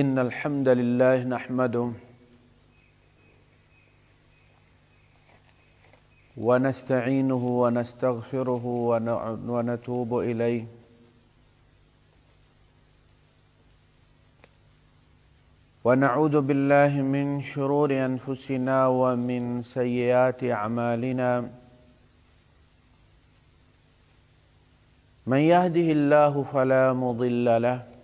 إن الحمد لله نحمده ونستعينه ونستغفره ونتوب إليه. ونعوذ بالله من شرور أنفسنا ومن سيئات أعمالنا. من يهده الله فلا مضل له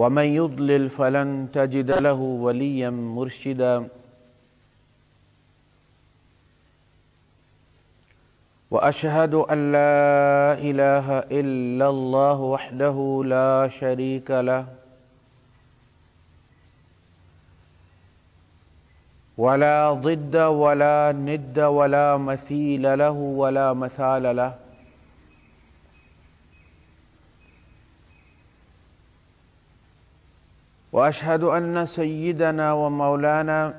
ومن يضلل فلن تجد له وليا مرشدا. واشهد ان لا اله الا الله وحده لا شريك له. ولا ضد ولا ند ولا مثيل له ولا مثال له. واشهد ان سيدنا ومولانا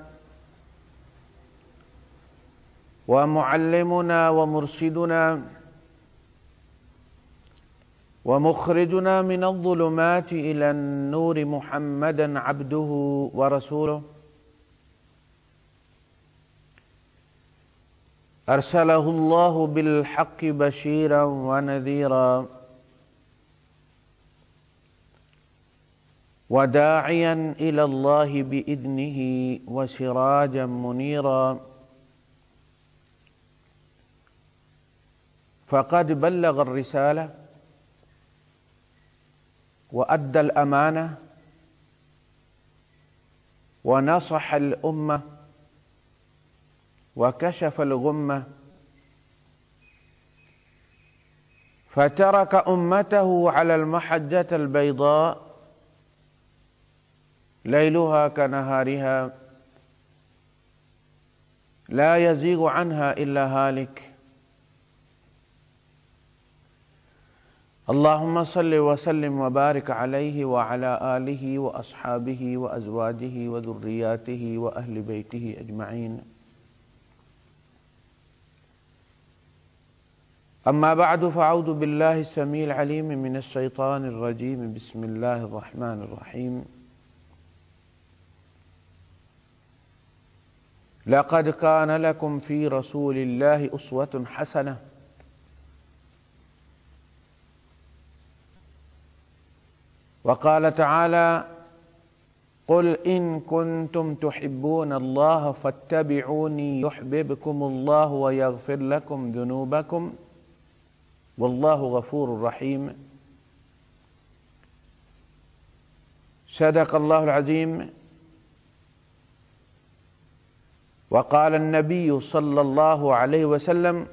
ومعلمنا ومرشدنا ومخرجنا من الظلمات الى النور محمدا عبده ورسوله. ارسله الله بالحق بشيرا ونذيرا. وداعيا الى الله باذنه وسراجا منيرا. فقد بلغ الرساله وادى الامانه ونصح الامه وكشف الغمه فترك امته على المحجه البيضاء ليلها كنهارها لا يزيغ عنها الا هالك. اللهم صل وسلم وبارك عليه وعلى اله واصحابه وازواجه وذرياته واهل بيته اجمعين اما بعد فاعوذ بالله السميع العليم من الشيطان الرجيم. بسم الله الرحمن الرحيم. لقد كان لكم في رسول الله اسوه حسنه وقال تعالى قل ان كنتم تحبون الله فاتبعوني يحببكم الله ويغفر لكم ذنوبكم والله غفور رحيم. صدق الله العظيم. وقال النبي صلى الله عليه وسلم،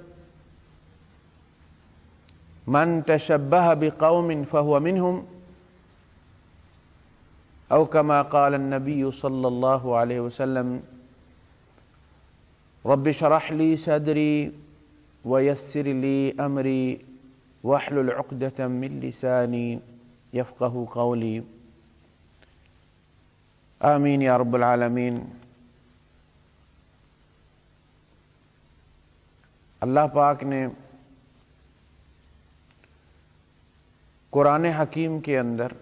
من تشبه بقوم فهو منهم او كما قال النبي صلى الله عليه وسلم، رب اشرح لي صدري ويسر لي امري واحلل عقدة من لساني يفقه قولي. آمين يا رب العالمین اللہ پاک نے قرآن حکیم کے اندر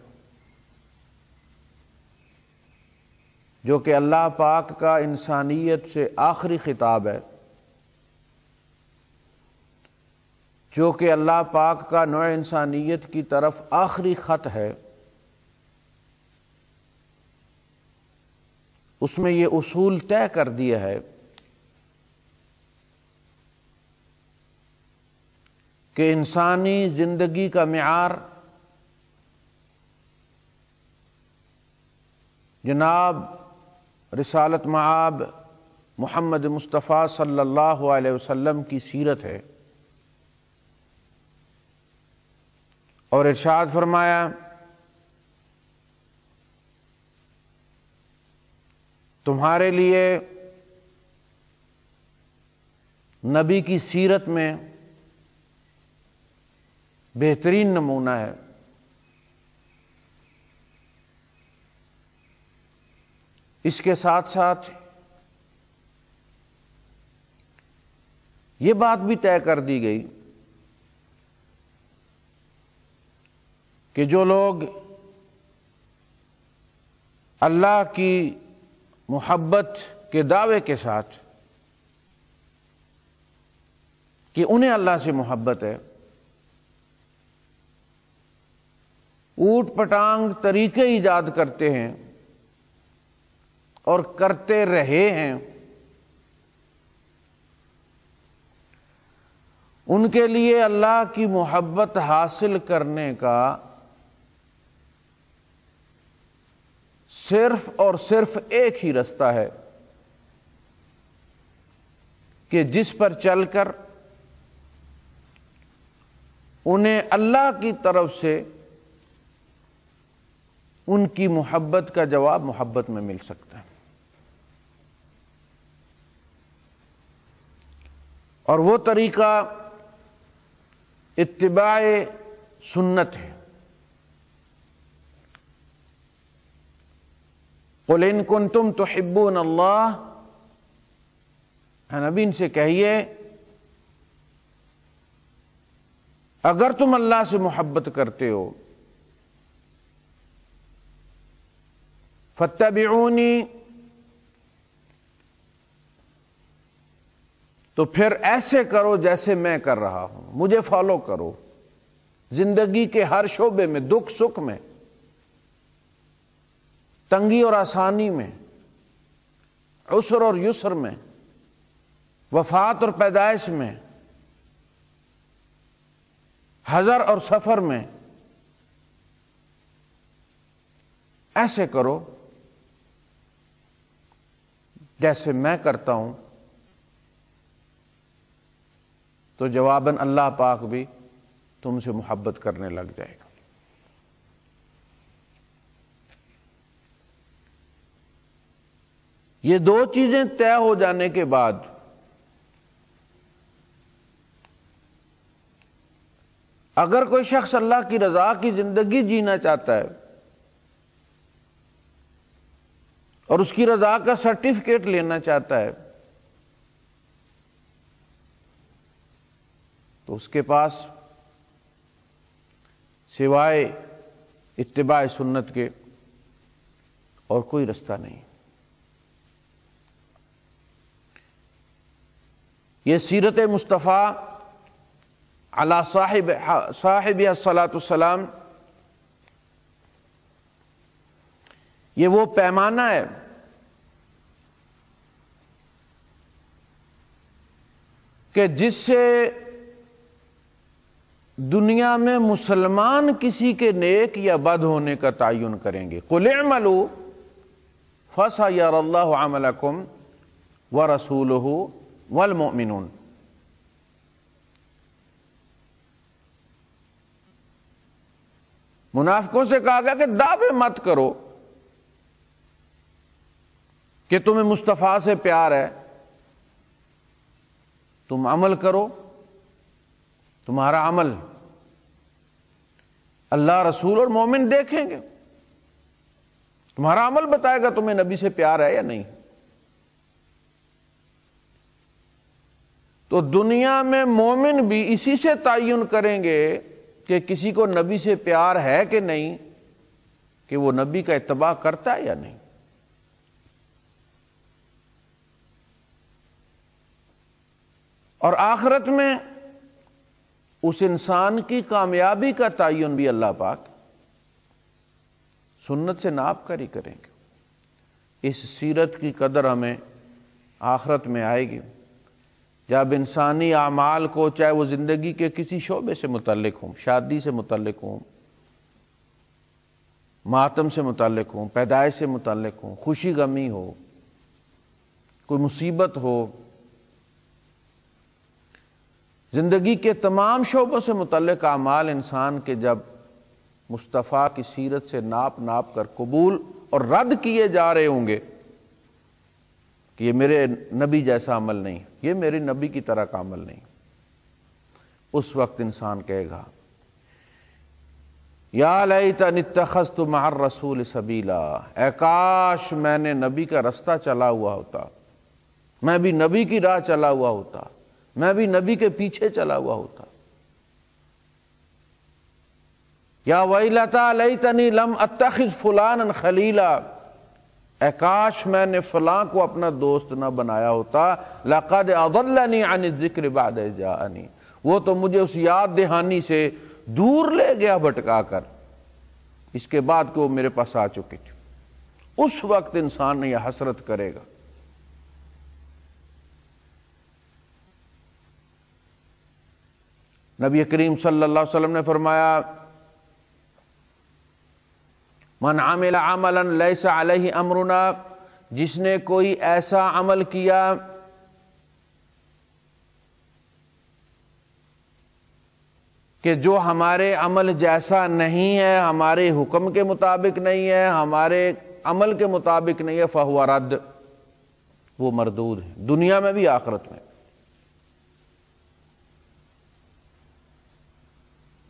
جو کہ اللہ پاک کا انسانیت سے آخری خطاب ہے، جو کہ اللہ پاک کا نوع انسانیت کی طرف آخری خط ہے، اس میں یہ اصول طے کر دیا ہے کہ انسانی زندگی کا معیار جناب رسالت معاب محمد مصطفیٰ صلی اللہ علیہ وسلم کی سیرت ہے اور ارشاد فرمایا، تمہارے لیے نبی کی سیرت میں بہترین نمونہ ہے۔ اس کے ساتھ ساتھ یہ بات بھی طے کر دی گئی کہ جو لوگ اللہ کی محبت کے دعوے کے ساتھ کہ انہیں اللہ سے محبت ہے اوٹ پٹانگ طریقے ایجاد کرتے ہیں اور کرتے رہے ہیں۔ ان کے لیے اللہ کی محبت حاصل کرنے کا صرف اور صرف ایک ہی رستہ ہے کہ جس پر چل کر انہیں اللہ کی طرف سے ان کی محبت کا جواب محبت میں مل سکتا ہے۔ اور وہ طریقہ اتباع سنت ہے۔ قل ان کنتم تحبون اللہ۔ نبی، ان سے کہیے، اگر تم اللہ سے محبت کرتے ہو فتبعونی تو پھر ایسے کرو جیسے میں کر رہا ہوں۔ مجھے فالو کرو۔ زندگی کے ہر شعبے میں، دکھ سکھ میں، تنگی اور آسانی میں، عسر اور یسر میں، وفات اور پیدائش میں ہزر اور سفر میں۔ ایسے کرو۔ جیسے میں کرتا ہوں، تو جواباً اللہ پاک بھی تم سے محبت کرنے لگ جائے گا۔ یہ دو چیزیں طے ہو جانے کے بعد اگر کوئی شخص اللہ کی رضا کی زندگی جینا چاہتا ہے اور اس کی رضا کا سرٹیفکیٹ لینا چاہتا ہے۔ تو اس کے پاس سوائے اتباع سنت کے اور کوئی رستہ نہیں۔ یہ سیرت مصطفیٰ اللہ صاحب صاحب سلاۃ السلام یہ وہ پیمانہ ہے۔ کہ جس سے دنیا میں مسلمان کسی کے نیک یا بد ہونے کا تعین کریں گے۔ کل عملو فسا یا اللہ عملکم و رسول والمؤمنون۔ منافقوں سے کہا گیا کہ دعوے مت کرو۔ کہ تمہیں مصطفیٰ سے پیار ہے، تم عمل کرو، تمہارا عمل اللہ رسول اور مومن دیکھیں گے۔ تمہارا عمل بتائے گا تمہیں نبی سے پیار ہے یا نہیں۔ تو دنیا میں مومن بھی اسی سے تعین کریں گے کہ کسی کو نبی سے پیار ہے کہ نہیں، کہ وہ نبی کا اتباع کرتا ہے یا نہیں۔ اور آخرت میں اس انسان کی کامیابی کا تعین بھی اللہ پاک سنت سے ناپ کر ہی کریں گے۔ اس سیرت کی قدر ہمیں آخرت میں آئے گی۔ جب انسانی اعمال کو چاہے وہ زندگی کے کسی شعبے سے متعلق ہوں، شادی سے متعلق ہوں، ماتم سے متعلق ہوں، پیدائش سے متعلق ہوں، خوشی غمی ہو، کوئی مصیبت ہو زندگی کے تمام شعبوں سے متعلق اعمال انسان کے جب مصطفیٰ کی سیرت سے ناپ ناپ کر قبول اور رد کیے جا رہے ہوں گے کہ یہ میرے نبی جیسا عمل نہیں، یہ میری نبی کی طرح کا عمل نہیں۔ اس وقت انسان کہے گا، یا نتخذ مہر رسول سبیلا، اے کاش میں نے نبی کا رستہ چلا ہوا ہوتا، میں بھی نبی کی راہ چلا ہوا ہوتا۔ میں بھی نبی کے پیچھے چلا ہوا ہوتا۔ یا وئی لتا لئی تنی لم اتخذ فلان خلیلا۔ اے کاش میں نے فلاں کو اپنا دوست نہ بنایا ہوتا۔ لقد اضلنی عن ذکر بعد جاءنی۔ وہ تو مجھے اس یاد دہانی سے دور لے گیا بھٹکا کر۔ اس کے بعد کہ وہ میرے پاس آ چکی تھی اس وقت انسان یہ حسرت کرے گا۔ نبی کریم صلی اللہ علیہ وسلم نے فرمایا، من عمل عملا لیس علیہ امرنا، جس نے کوئی ایسا عمل کیا کہ جو ہمارے عمل جیسا نہیں ہے، ہمارے حکم کے مطابق نہیں ہے، ہمارے عمل کے مطابق نہیں ہے، فہو رد۔ وہ مردود ہے۔ دنیا میں بھی آخرت میں۔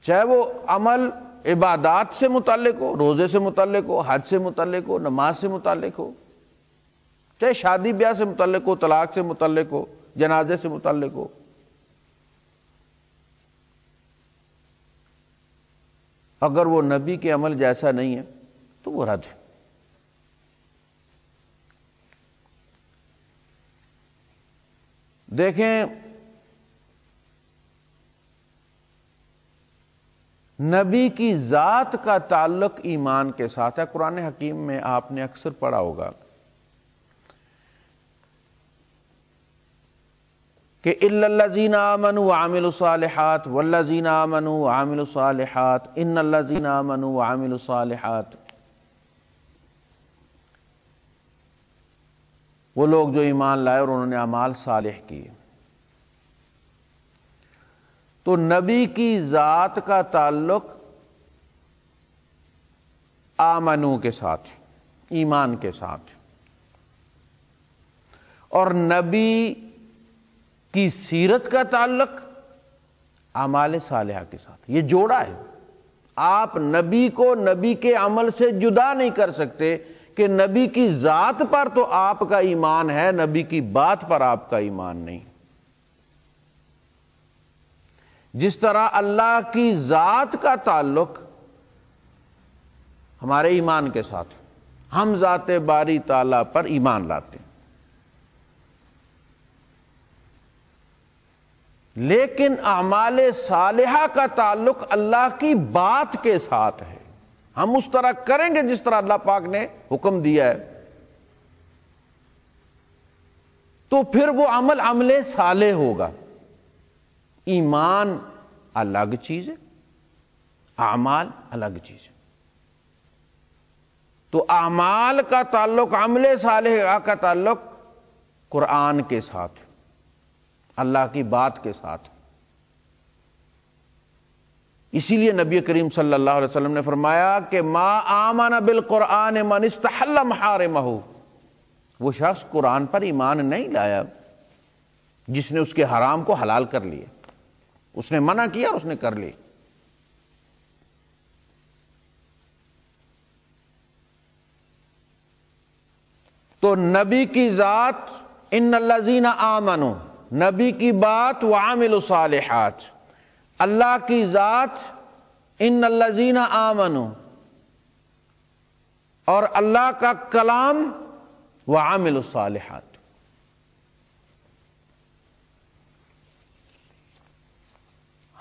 چاہے وہ عمل عبادات سے متعلق ہو، روزے سے متعلق ہو، حج سے متعلق ہو، نماز سے متعلق ہو، چاہے شادی بیاہ سے متعلق ہو، طلاق سے متعلق ہو، جنازے سے متعلق ہو۔ اگر وہ نبی کے عمل جیسا نہیں ہے، تو وہ رد ہے۔ دیکھیں نبی کی ذات کا تعلق ایمان کے ساتھ ہے۔ قرآن حکیم میں آپ نے اکثر پڑھا ہوگا کہ اللہ زینا منو عامل الصالحات و زینا منو عامل الصالحات ان اللہ زینا منو عامل الصالحات۔ وہ لوگ جو ایمان لائے اور انہوں نے اعمال صالح کیے۔ تو نبی کی ذات کا تعلق آمنو کے ساتھ ایمان کے ساتھ اور نبی کی سیرت کا تعلق اعمال صالحہ کے ساتھ یہ جوڑا ہے۔ آپ نبی کو نبی کے عمل سے جدا نہیں کر سکتے کہ نبی کی ذات پر تو آپ کا ایمان ہے، نبی کی بات پر آپ کا ایمان نہیں۔ جس طرح اللہ کی ذات کا تعلق ہمارے ایمان کے ساتھ ہم ذات باری تعالی پر ایمان لاتے ہیں۔ لیکن اعمال صالحہ کا تعلق اللہ کی بات کے ساتھ ہے۔ ہم اس طرح کریں گے جس طرح اللہ پاک نے حکم دیا ہے۔ تو پھر وہ عمل عمل صالح ہوگا۔ ایمان الگ چیز ہے، اعمال الگ چیز ہے۔ تو اعمال کا تعلق، عمل صالح کا تعلق قرآن کے ساتھ، اللہ کی بات کے ساتھ۔ اسی لیے نبی کریم صلی اللہ علیہ وسلم نے فرمایا کہ ما آمن بالقرآن من استحل محارمہ، وہ شخص قرآن پر ایمان نہیں لایا، جس نے اس کے حرام کو حلال کر لیا۔ اس نے منع کیا اور اس نے کر لی۔ تو نبی کی ذات، ان الزین آمنو نبی کی بات وہ عامل الصالحات۔ اللہ کی ذات، ان الزین آمنو اور اللہ کا کلام وہ عامل الصالحات۔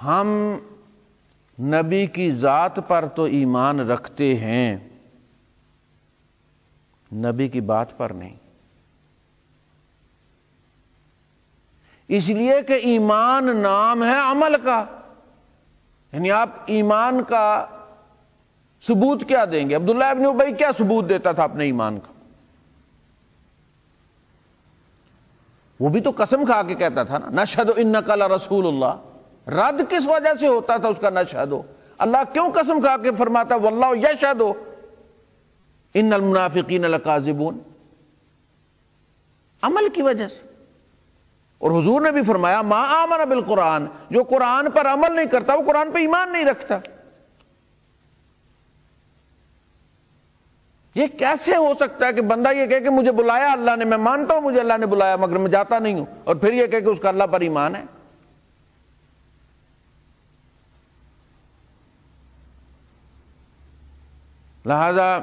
ہم نبی کی ذات پر تو ایمان رکھتے ہیں، نبی کی بات پر نہیں۔ اس لیے کہ ایمان نام ہے عمل کا۔ یعنی آپ ایمان کا ثبوت کیا دیں گے؟ عبداللہ ابن ابئی کیا ثبوت دیتا تھا اپنے ایمان کا؟ وہ بھی تو قسم کھا کے کہتا تھا نا نشد ان نقل رسول اللہ۔ رد کس وجہ سے ہوتا تھا اس کا نہ شہدو اللہ کیوں قسم کھا کے فرماتا واللہ یا شہدو ان المنافقین القاذبون عمل کی وجہ سے۔ اور حضور نے بھی فرمایا، ما آمن بالقرآن، جو قرآن پر عمل نہیں کرتا، وہ قرآن پہ ایمان نہیں رکھتا۔ یہ کیسے ہو سکتا ہے کہ بندہ یہ کہے کہ مجھے بلایا اللہ نے، میں مانتا ہوں مجھے اللہ نے بلایا، مگر میں جاتا نہیں ہوں، اور پھر یہ کہے کہ اس کا اللہ پر ایمان ہے؟ لہذا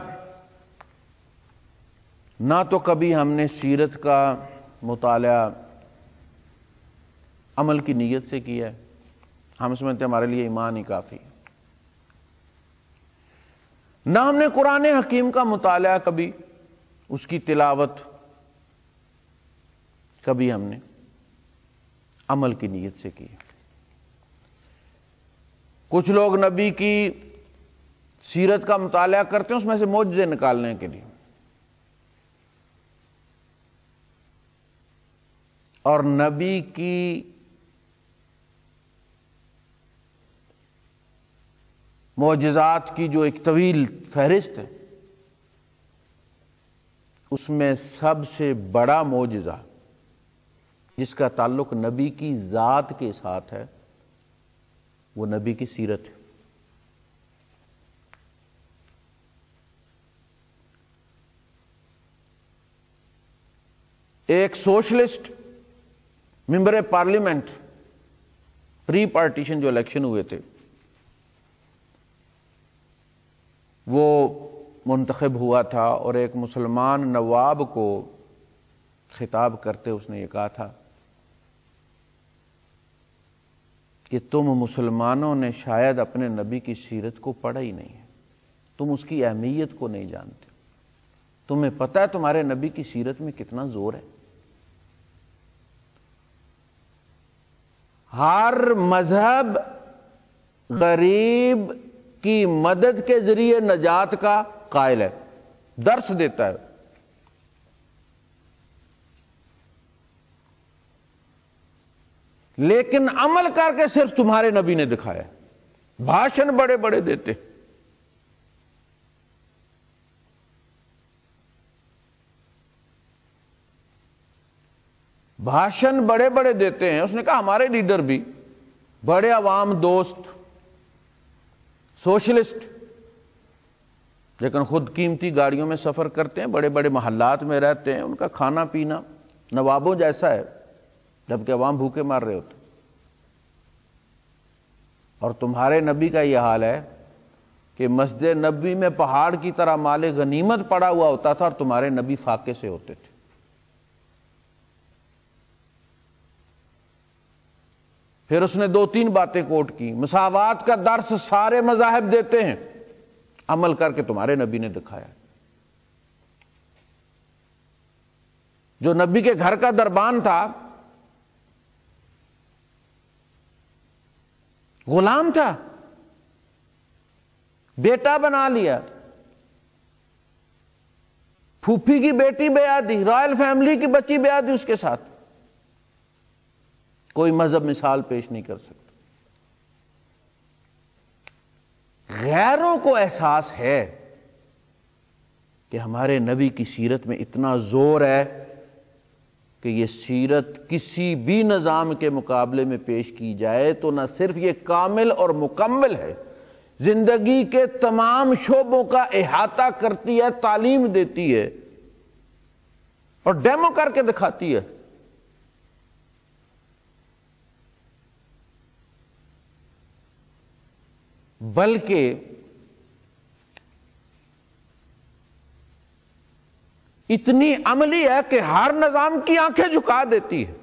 نہ تو کبھی ہم نے سیرت کا مطالعہ عمل کی نیت سے کیا ہے۔ ہم سمجھتے ہمارے لیے ایمان ہی کافی نہ ہم نے قرآن حکیم کا مطالعہ کبھی، اس کی تلاوت کبھی ہم نے عمل کی نیت سے کی کچھ لوگ نبی کی سیرت کا مطالعہ کرتے ہیں، اس میں سے موجے نکالنے کے لیے۔ اور نبی کی معجزات کی جو ایک طویل فہرست ہے، اس میں سب سے بڑا معجزہ، جس کا تعلق نبی کی ذات کے ساتھ ہے، وہ نبی کی سیرت ہے۔ ایک socialist member parliament pre partition جو الیکشن ہوئے تھے، وہ منتخب ہوا تھا اور ایک مسلمان نواب کو خطاب کرتے اس نے یہ کہا تھا کہ تم مسلمانوں نے شاید اپنے نبی کی سیرت کو پڑھا ہی نہیں ہے، تم اس کی اہمیت کو نہیں جانتے، تمہیں پتہ ہے تمہارے نبی کی سیرت میں کتنا زور ہے؟ ہر مذہب غریب کی مدد کے ذریعے نجات کا قائل ہے، درس دیتا ہے۔ لیکن عمل کر کے صرف تمہارے نبی نے دکھایا، بھاشن بڑے بڑے دیتے۔ بھاشن بڑے بڑے دیتے ہیں۔ اس نے کہا ہمارے لیڈر بھی، بڑے عوام دوست، سوشلسٹ، لیکن خود قیمتی گاڑیوں میں سفر کرتے ہیں، بڑے بڑے محلات میں رہتے ہیں۔ ان کا کھانا پینا نوابوں جیسا ہے، جبکہ عوام بھوکے مار رہے ہوتے اور تمہارے نبی کا یہ حال ہے کہ مسجد نبی میں پہاڑ کی طرح مال غنیمت پڑا ہوا ہوتا تھا اور تمہارے نبی فاقے سے ہوتے تھے۔ پھر اس نے دو تین باتیں کوٹ کی۔ مساوات کا درس سارے مذاہب دیتے ہیں۔ عمل کر کے تمہارے نبی نے دکھایا۔ جو نبی کے گھر کا دربان تھا، غلام تھا۔ بیٹا بنا لیا۔ پھوپھی کی بیٹی بیا دی، رائل فیملی کی بچی بیا دی اس کے ساتھ۔ کوئی مذہب مثال پیش نہیں کر سکتا۔ غیروں کو احساس ہے کہ ہمارے نبی کی سیرت میں اتنا زور ہے کہ یہ سیرت کسی بھی نظام کے مقابلے میں پیش کی جائے تو نہ صرف یہ کامل اور مکمل ہے، زندگی کے تمام شعبوں کا احاطہ کرتی ہے، تعلیم دیتی ہے اور ڈیمو کر کے دکھاتی ہے۔ بلکہ اتنی عملی ہے کہ ہر نظام کی آنکھیں جھکا دیتی ہے۔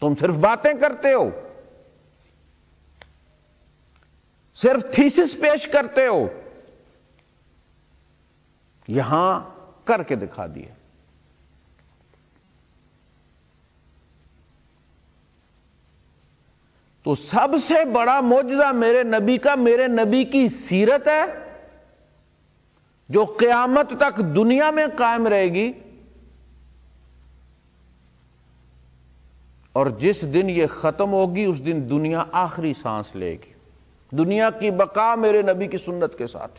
تم صرف باتیں کرتے ہو۔ صرف تھیسس پیش کرتے ہو۔ یہاں کر کے دکھا دیے۔ تو سب سے بڑا موجزہ میرے نبی کا، میرے نبی کی سیرت ہے، جو قیامت تک دنیا میں قائم رہے گی۔ اور جس دن یہ ختم ہوگی، اس دن دنیا آخری سانس لے گی۔ دنیا کی بقا میرے نبی کی سنت کے ساتھ۔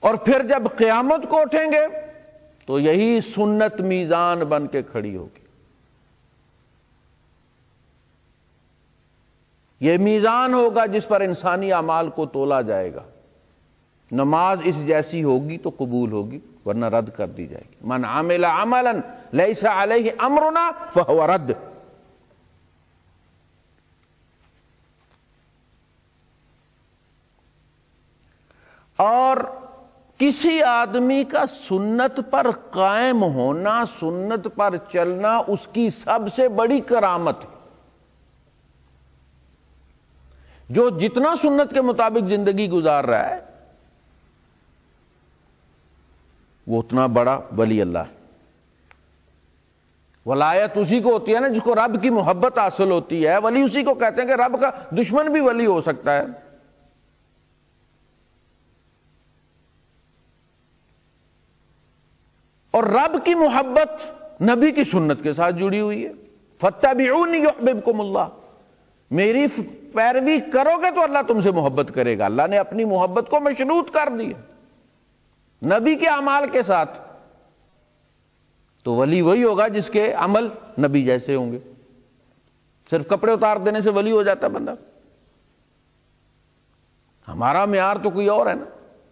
اور پھر جب قیامت کو اٹھیں گے، تو یہی سنت میزان بن کے کھڑی ہوگی۔ یہ میزان ہوگا جس پر انسانی اعمال کو تولا جائے گا۔ نماز اس جیسی ہوگی تو قبول ہوگی، ورنہ رد کر دی جائے گی۔ من عامل عملا لیس علیہ امرنا فہو رد۔ اور کسی آدمی کا سنت پر قائم ہونا، سنت پر چلنا اس کی سب سے بڑی کرامت ہے۔ جو جتنا سنت کے مطابق زندگی گزار رہا ہے، وہ اتنا بڑا ولی اللہ ہے۔ ولایت اسی کو ہوتی ہے نا جس کو رب کی محبت حاصل ہوتی ہے۔ ولی اسی کو کہتے ہیں کہ رب کا دشمن بھی ولی ہو سکتا ہے۔ اور رب کی محبت نبی کی سنت کے ساتھ جڑی ہوئی ہے۔ فتح بھی اللہ میری پیروی کرو گے تو اللہ تم سے محبت کرے گا۔ اللہ نے اپنی محبت کو مشروط کر دیا نبی کے امال کے ساتھ۔ تو ولی وہی ہوگا جس کے عمل نبی جیسے ہوں گے۔ صرف کپڑے اتار دینے سے ولی ہو جاتا ہے بندہ۔ ہمارا معیار تو کوئی اور ہے نا۔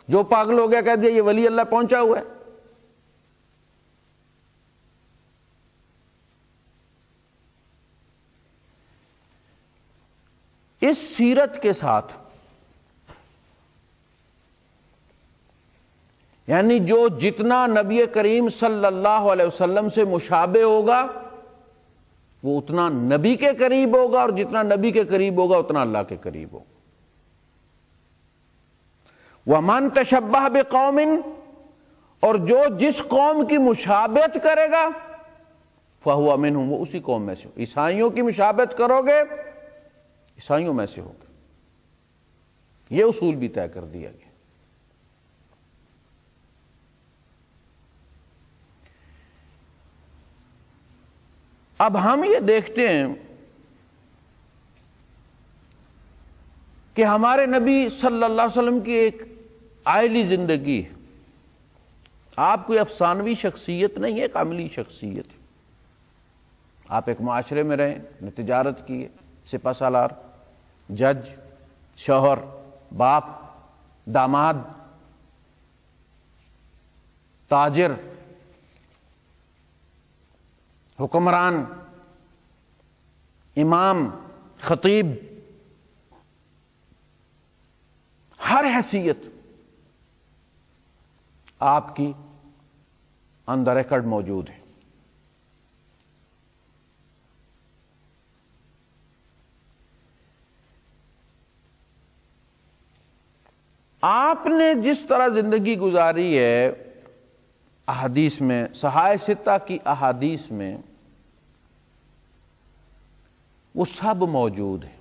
جو پاگل ہو گیا کہہ دیا، یہ ولی اللہ پہنچا ہوا ہے۔ اس سیرت کے ساتھ یعنی جو جتنا نبی کریم صلی اللہ علیہ وسلم سے مشابہ ہوگا، وہ اتنا نبی کے قریب ہوگا اور جتنا نبی کے قریب ہوگا، اتنا اللہ کے قریب ہوگا۔ وہ من تشبہ بے قومن اور جو جس قوم کی مشابت کرے گا فہو امن ہوں وہ اسی قوم میں سے عیسائیوں کی مشابت کرو گے عیسائیوں میں سے ہوگا یہ اصول بھی طے کر دیا گیا۔ اب ہم یہ دیکھتے ہیں کہ ہمارے نبی صلی اللہ علیہ وسلم کی ایک آئلی زندگی ہے۔ آپ کوئی افسانوی شخصیت نہیں ہے، ایک عملی شخصیت ہے۔ آپ ایک معاشرے میں رہیں نے تجارت کی سپا سالار۔ جج، شوہر، باپ، داماد، تاجر، حکمران، امام، خطیب، ہر حیثیت آپ کی اندر ریکارڈ موجود ہے۔ آپ نے جس طرح زندگی گزاری ہے، احادیث میں سہائے ستہ کی احادیث میں، وہ سب موجود ہے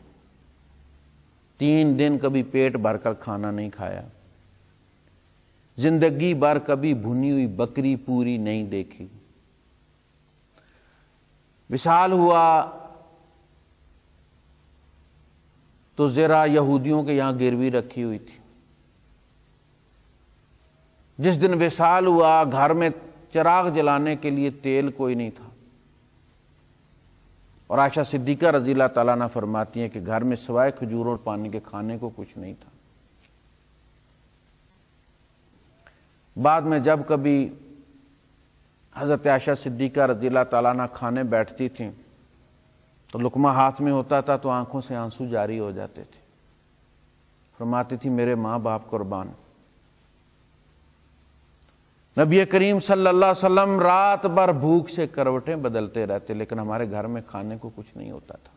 تین دن کبھی پیٹ بھر کر کھانا نہیں کھایا۔ زندگی بھر کبھی بھنی ہوئی بکری پوری نہیں دیکھی۔ وشال ہوا تو ذرا یہودیوں کے یہاں گروی رکھی ہوئی تھی۔ جس دن وصال ہوا، گھر میں چراغ جلانے کے لیے تیل کوئی نہیں تھا۔ اور آشا صدیقہ رضی اللہ تعالیٰ نے فرماتی ہیں کہ گھر میں سوائے کھجور اور پانی کے کھانے کو کچھ نہیں تھا۔ بعد میں جب کبھی حضرت عائشہ صدیقہ رضی اللہ تعالیٰ نے کھانے بیٹھتی تھیں، تو لکمہ ہاتھ میں ہوتا تھا تو آنکھوں سے آنسو جاری ہو جاتے تھے۔ فرماتی تھی، میرے ماں باپ قربان۔ نبی کریم صلی اللہ علیہ وسلم رات بھر بھوک سے کروٹیں بدلتے رہتے، لیکن ہمارے گھر میں کھانے کو کچھ نہیں ہوتا تھا۔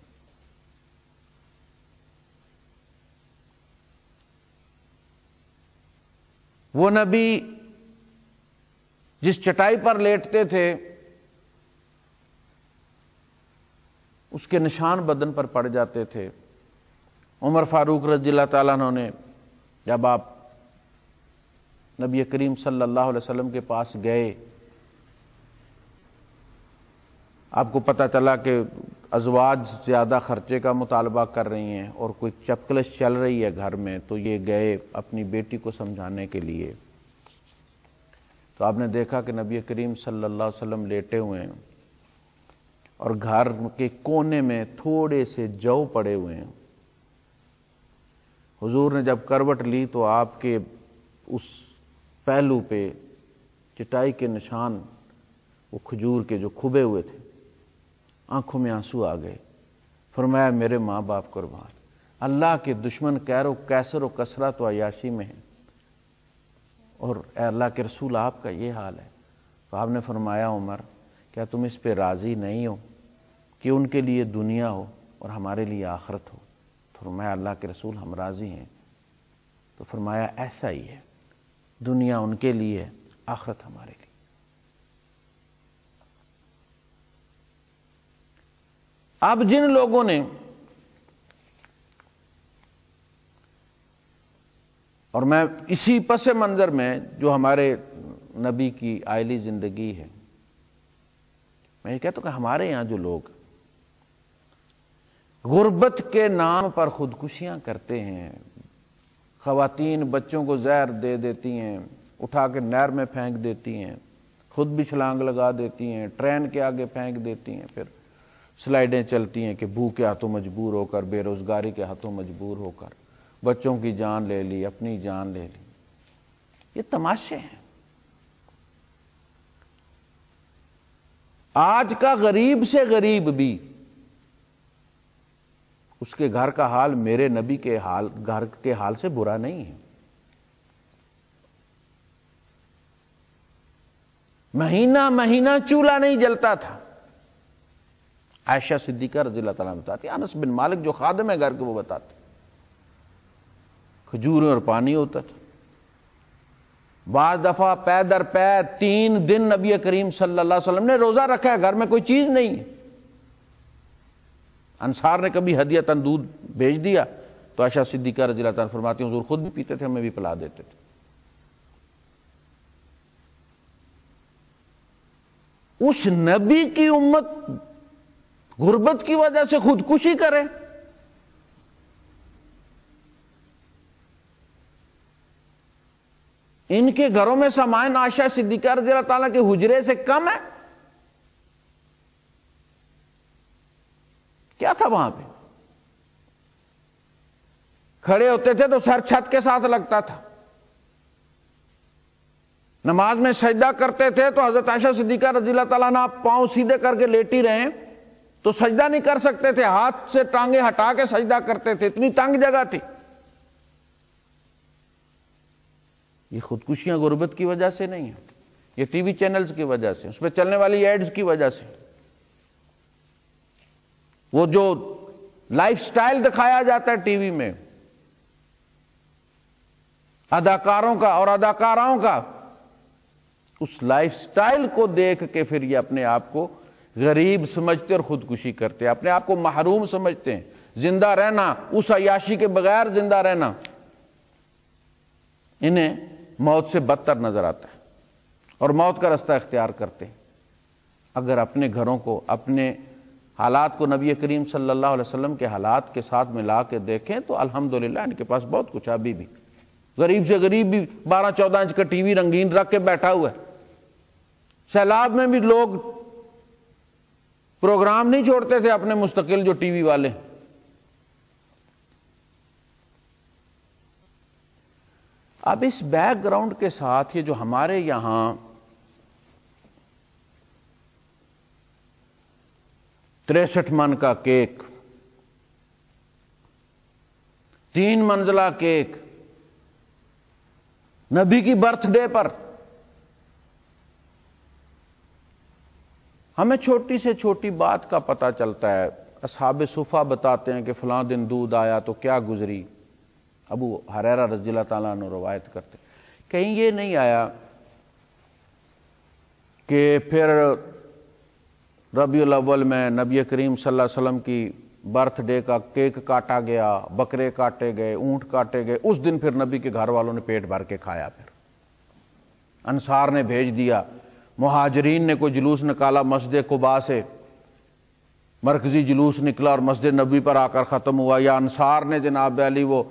وہ نبی جس چٹائی پر لیٹتے تھے، اس کے نشان بدن پر پڑ جاتے تھے۔ عمر فاروق رضی اللہ تعالیٰ نے، جب آپ نبی کریم صلی اللہ علیہ وسلم کے پاس گئے۔ آپ کو پتا چلا کہ ازواج زیادہ خرچے کا مطالبہ کر رہی ہیں اور کوئی چپکلش چل رہی ہے گھر میں، تو یہ گئے اپنی بیٹی کو سمجھانے کے لیے۔ تو آپ نے دیکھا کہ نبی کریم صلی اللہ علیہ وسلم لیٹے ہوئے ہیں اور گھر کے کونے میں تھوڑے سے جو پڑے ہوئے ہیں۔ حضور نے جب کروٹ لی تو آپ کے اس پہلو پہ چٹائی کے نشان، وہ کھجور کے جو کھبے ہوئے تھے، آنکھوں میں آنسو آ گئے۔ فرمایا، میرے ماں باپ قربان، اللہ کے دشمن کیرو کیسر و کسرت و عیاشی میں ہیں۔ اور اے اللہ کے رسول، آپ کا یہ حال ہے۔ تو آپ نے فرمایا، عمر، کیا تم اس پہ راضی نہیں ہو کہ ان کے لیے دنیا ہو اور ہمارے لیے آخرت ہو؟ فرمایا، اللہ کے رسول، ہم راضی ہیں۔ تو فرمایا، ایسا ہی ہے۔ دنیا ان کے لیے، آخرت ہمارے لیے۔ اب جن لوگوں نے اور میں اسی پس منظر میں جو ہمارے نبی کی آئلی زندگی ہے، میں یہ کہتا ہوں کہ ہمارے یہاں جو لوگ غربت کے نام پر خودکشیاں کرتے ہیں خواتین بچوں کو زہر دے دیتی ہیں، اٹھا کے نہر میں پھینک دیتی ہیں، خود بھی چھلانگ لگا دیتی ہیں، ٹرین کے آگے پھینک دیتی ہیں، پھر سلائڈیں چلتی ہیں کہ بھو کے ہاتھوں مجبور ہو کر، بے روزگاری کے ہاتھوں مجبور ہو کر، بچوں کی جان لے لی، اپنی جان لے لی۔ یہ تماشے ہیں۔ آج کا غریب سے غریب بھی اس کے گھر کا حال میرے نبی کے حال، گھر کے حال سے برا نہیں ہے۔ مہینہ مہینہ چولہا نہیں جلتا تھا۔ عائشہ صدیقہ رضی اللہ تعالیٰ بتاتی انس بن مالک جو خادم ہے گھر کے، وہ بتاتے کھجور اور پانی ہوتا تھا۔ بعض دفعہ پے در پے تین دن نبی کریم صلی اللہ علیہ وسلم نے روزہ رکھا ہے، گھر میں کوئی چیز نہیں ہے۔ انصار نے کبھی ہدیہ دودھ بھیج دیا تو عائشہ صدیقہ رضی اللہ تعالیٰ فرماتی حضور خود بھی پیتے تھے، ہمیں بھی پلا دیتے تھے۔ اس نبی کی امت غربت کی وجہ سے خودکشی کرے۔ ان کے گھروں میں سامان آشا صدیقہ رضی اللہ تعالیٰ کے حجرے سے کم ہے۔ کیا تھا وہاں پہ؟ کھڑے ہوتے تھے تو سر چھت کے ساتھ لگتا تھا۔ نماز میں سجدہ کرتے تھے تو حضرت عائشہ صدیقہ رضی اللہ تعالیٰ نے آپ پاؤں سیدھے کر کے لیٹی رہے تو سجدہ نہیں کر سکتے تھے، ہاتھ سے ٹانگیں ہٹا کے سجدہ کرتے تھے، اتنی تنگ جگہ تھی۔ یہ خودکشیاں غربت کی وجہ سے نہیں ہیں یہ ٹی وی چینلز کی وجہ سے، اس پہ چلنے والی ایڈز کی وجہ سے۔ وہ جو لائف سٹائل دکھایا جاتا ہے ٹی وی میں، اداکاروں کا اور اداکاراؤں کا، اس لائف سٹائل کو دیکھ کے پھر یہ اپنے آپ کو غریب سمجھتے اور خودکشی کرتے اپنے آپ کو محروم سمجھتے ہیں، زندہ رہنا، اس عیاشی کے بغیر زندہ رہنا۔ انہیں موت سے بدتر نظر آتا ہے اور موت کا رستہ اختیار کرتے ہیں۔ اگر اپنے گھروں کو، اپنے حالات کو نبی کریم صلی اللہ علیہ وسلم کے حالات کے ساتھ ملا کے دیکھیں تو الحمدللہ ان کے پاس بہت کچھ ابھی بھی۔ غریب سے غریب بھی بارہ، چودہ انچ کا ٹی وی رنگین رکھ کے بیٹھا ہوا ہے۔ سیلاب میں بھی لوگ پروگرام نہیں چھوڑتے تھے اپنے مستقل جو ٹی وی والے۔ اب اس بیک گراؤنڈ کے ساتھ یہ جو ہمارے یہاں تریسٹھ من کا کیک، تین منزلہ کیک، نبی کی برتھ ڈے پر۔ ہمیں چھوٹی سے چھوٹی بات کا پتہ چلتا ہے۔ اصحاب صفا بتاتے ہیں کہ فلاں دن دودھ آیا تو کیا گزری؟ ابو حریرہ رضی اللہ تعالیٰ نے روایت کرتے کہیں یہ نہیں آیا کہ پھر ربیع الاول میں نبی کریم صلی اللہ علیہ وسلم کی برتھ ڈے کا کیک کاٹا گیا، بکرے کاٹے گئے، اونٹ کاٹے گئے۔ اس دن پھر نبی کے گھر والوں نے پیٹ بھر کے کھایا پھر۔ انصار نے بھیج دیا۔ مہاجرین نے کوئی جلوس نکالا مسجد قبا سے۔ مرکزی جلوس نکلا اور مسجد نبی پر آ کر ختم ہوا۔ یا انصار نے جناب علی وہ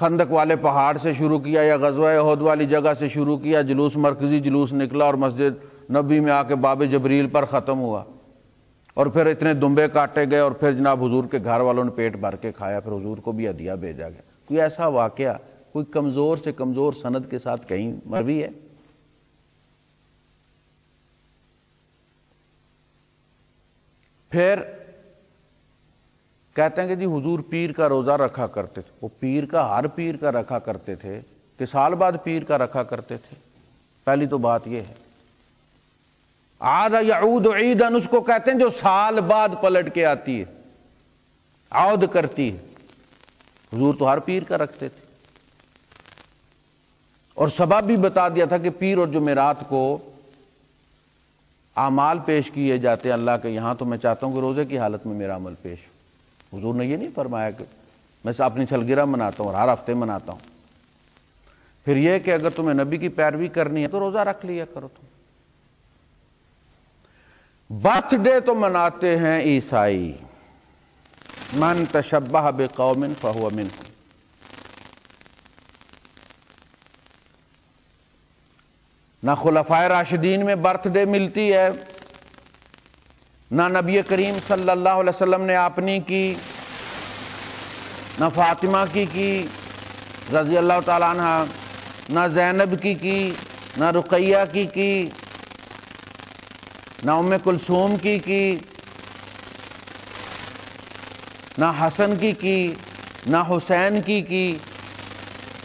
خندق والے پہاڑ سے شروع کیا یا غزوہ عہد والی جگہ سے شروع کیا، جلوس مرکزی جلوس نکلا اور مسجد نبی میں آ کے باب جبریل پر ختم ہوا۔ اور پھر اتنے دمبے کاٹے گئے اور پھر جناب حضور کے گھر والوں نے پیٹ بھر کے کھایا، پھر حضور کو بھی ادیا بھیجا گیا۔ کوئی ایسا واقعہ، کوئی کمزور سے کمزور سند کے ساتھ کہیں مروی ہے؟ پھر کہتے ہیں کہ جی حضور پیر کا روزہ رکھا کرتے تھے۔ وہ پیر کا، ہر پیر کا رکھا کرتے تھے۔ کہ سال بعد پیر کا رکھا کرتے تھے۔ پہلی تو بات یہ ہے۔ آد یعود عید اس کو کہتے ہیں جو سال بعد پلٹ کے آتی ہے۔ عود کرتی ہے۔ حضور تو ہر پیر کا رکھتے تھے۔ اور سبب بھی بتا دیا تھا کہ پیر اور جمعرات کو اعمال پیش کیے جاتے ہیں۔ اللہ کے یہاں تو میں چاہتا ہوں کہ روزے کی حالت میں میرا عمل پیش ہو۔ حضور نے یہ نہیں فرمایا کہ میں اپنی سلگرہ مناتا ہوں اور ہر ہفتے مناتا ہوں۔ پھر یہ کہ اگر تمہیں نبی کی پیروی کرنی ہے تو روزہ رکھ لیا کرو تم۔ برتھ ڈے تو مناتے ہیں عیسائی۔ من تشبہ بے قومن فہو من نہ خلفائے راشدین میں برتھ ڈے ملتی ہے۔ نہ نبی کریم صلی اللہ علیہ وسلم نے اپنی کی نہ فاطمہ کی کی رضی اللہ تعالیٰ عنہ نہ زینب کی کی نہ رقیہ کی کی نہ ام کلثوم کی کی نہ حسن کی کی نہ حسین کی کی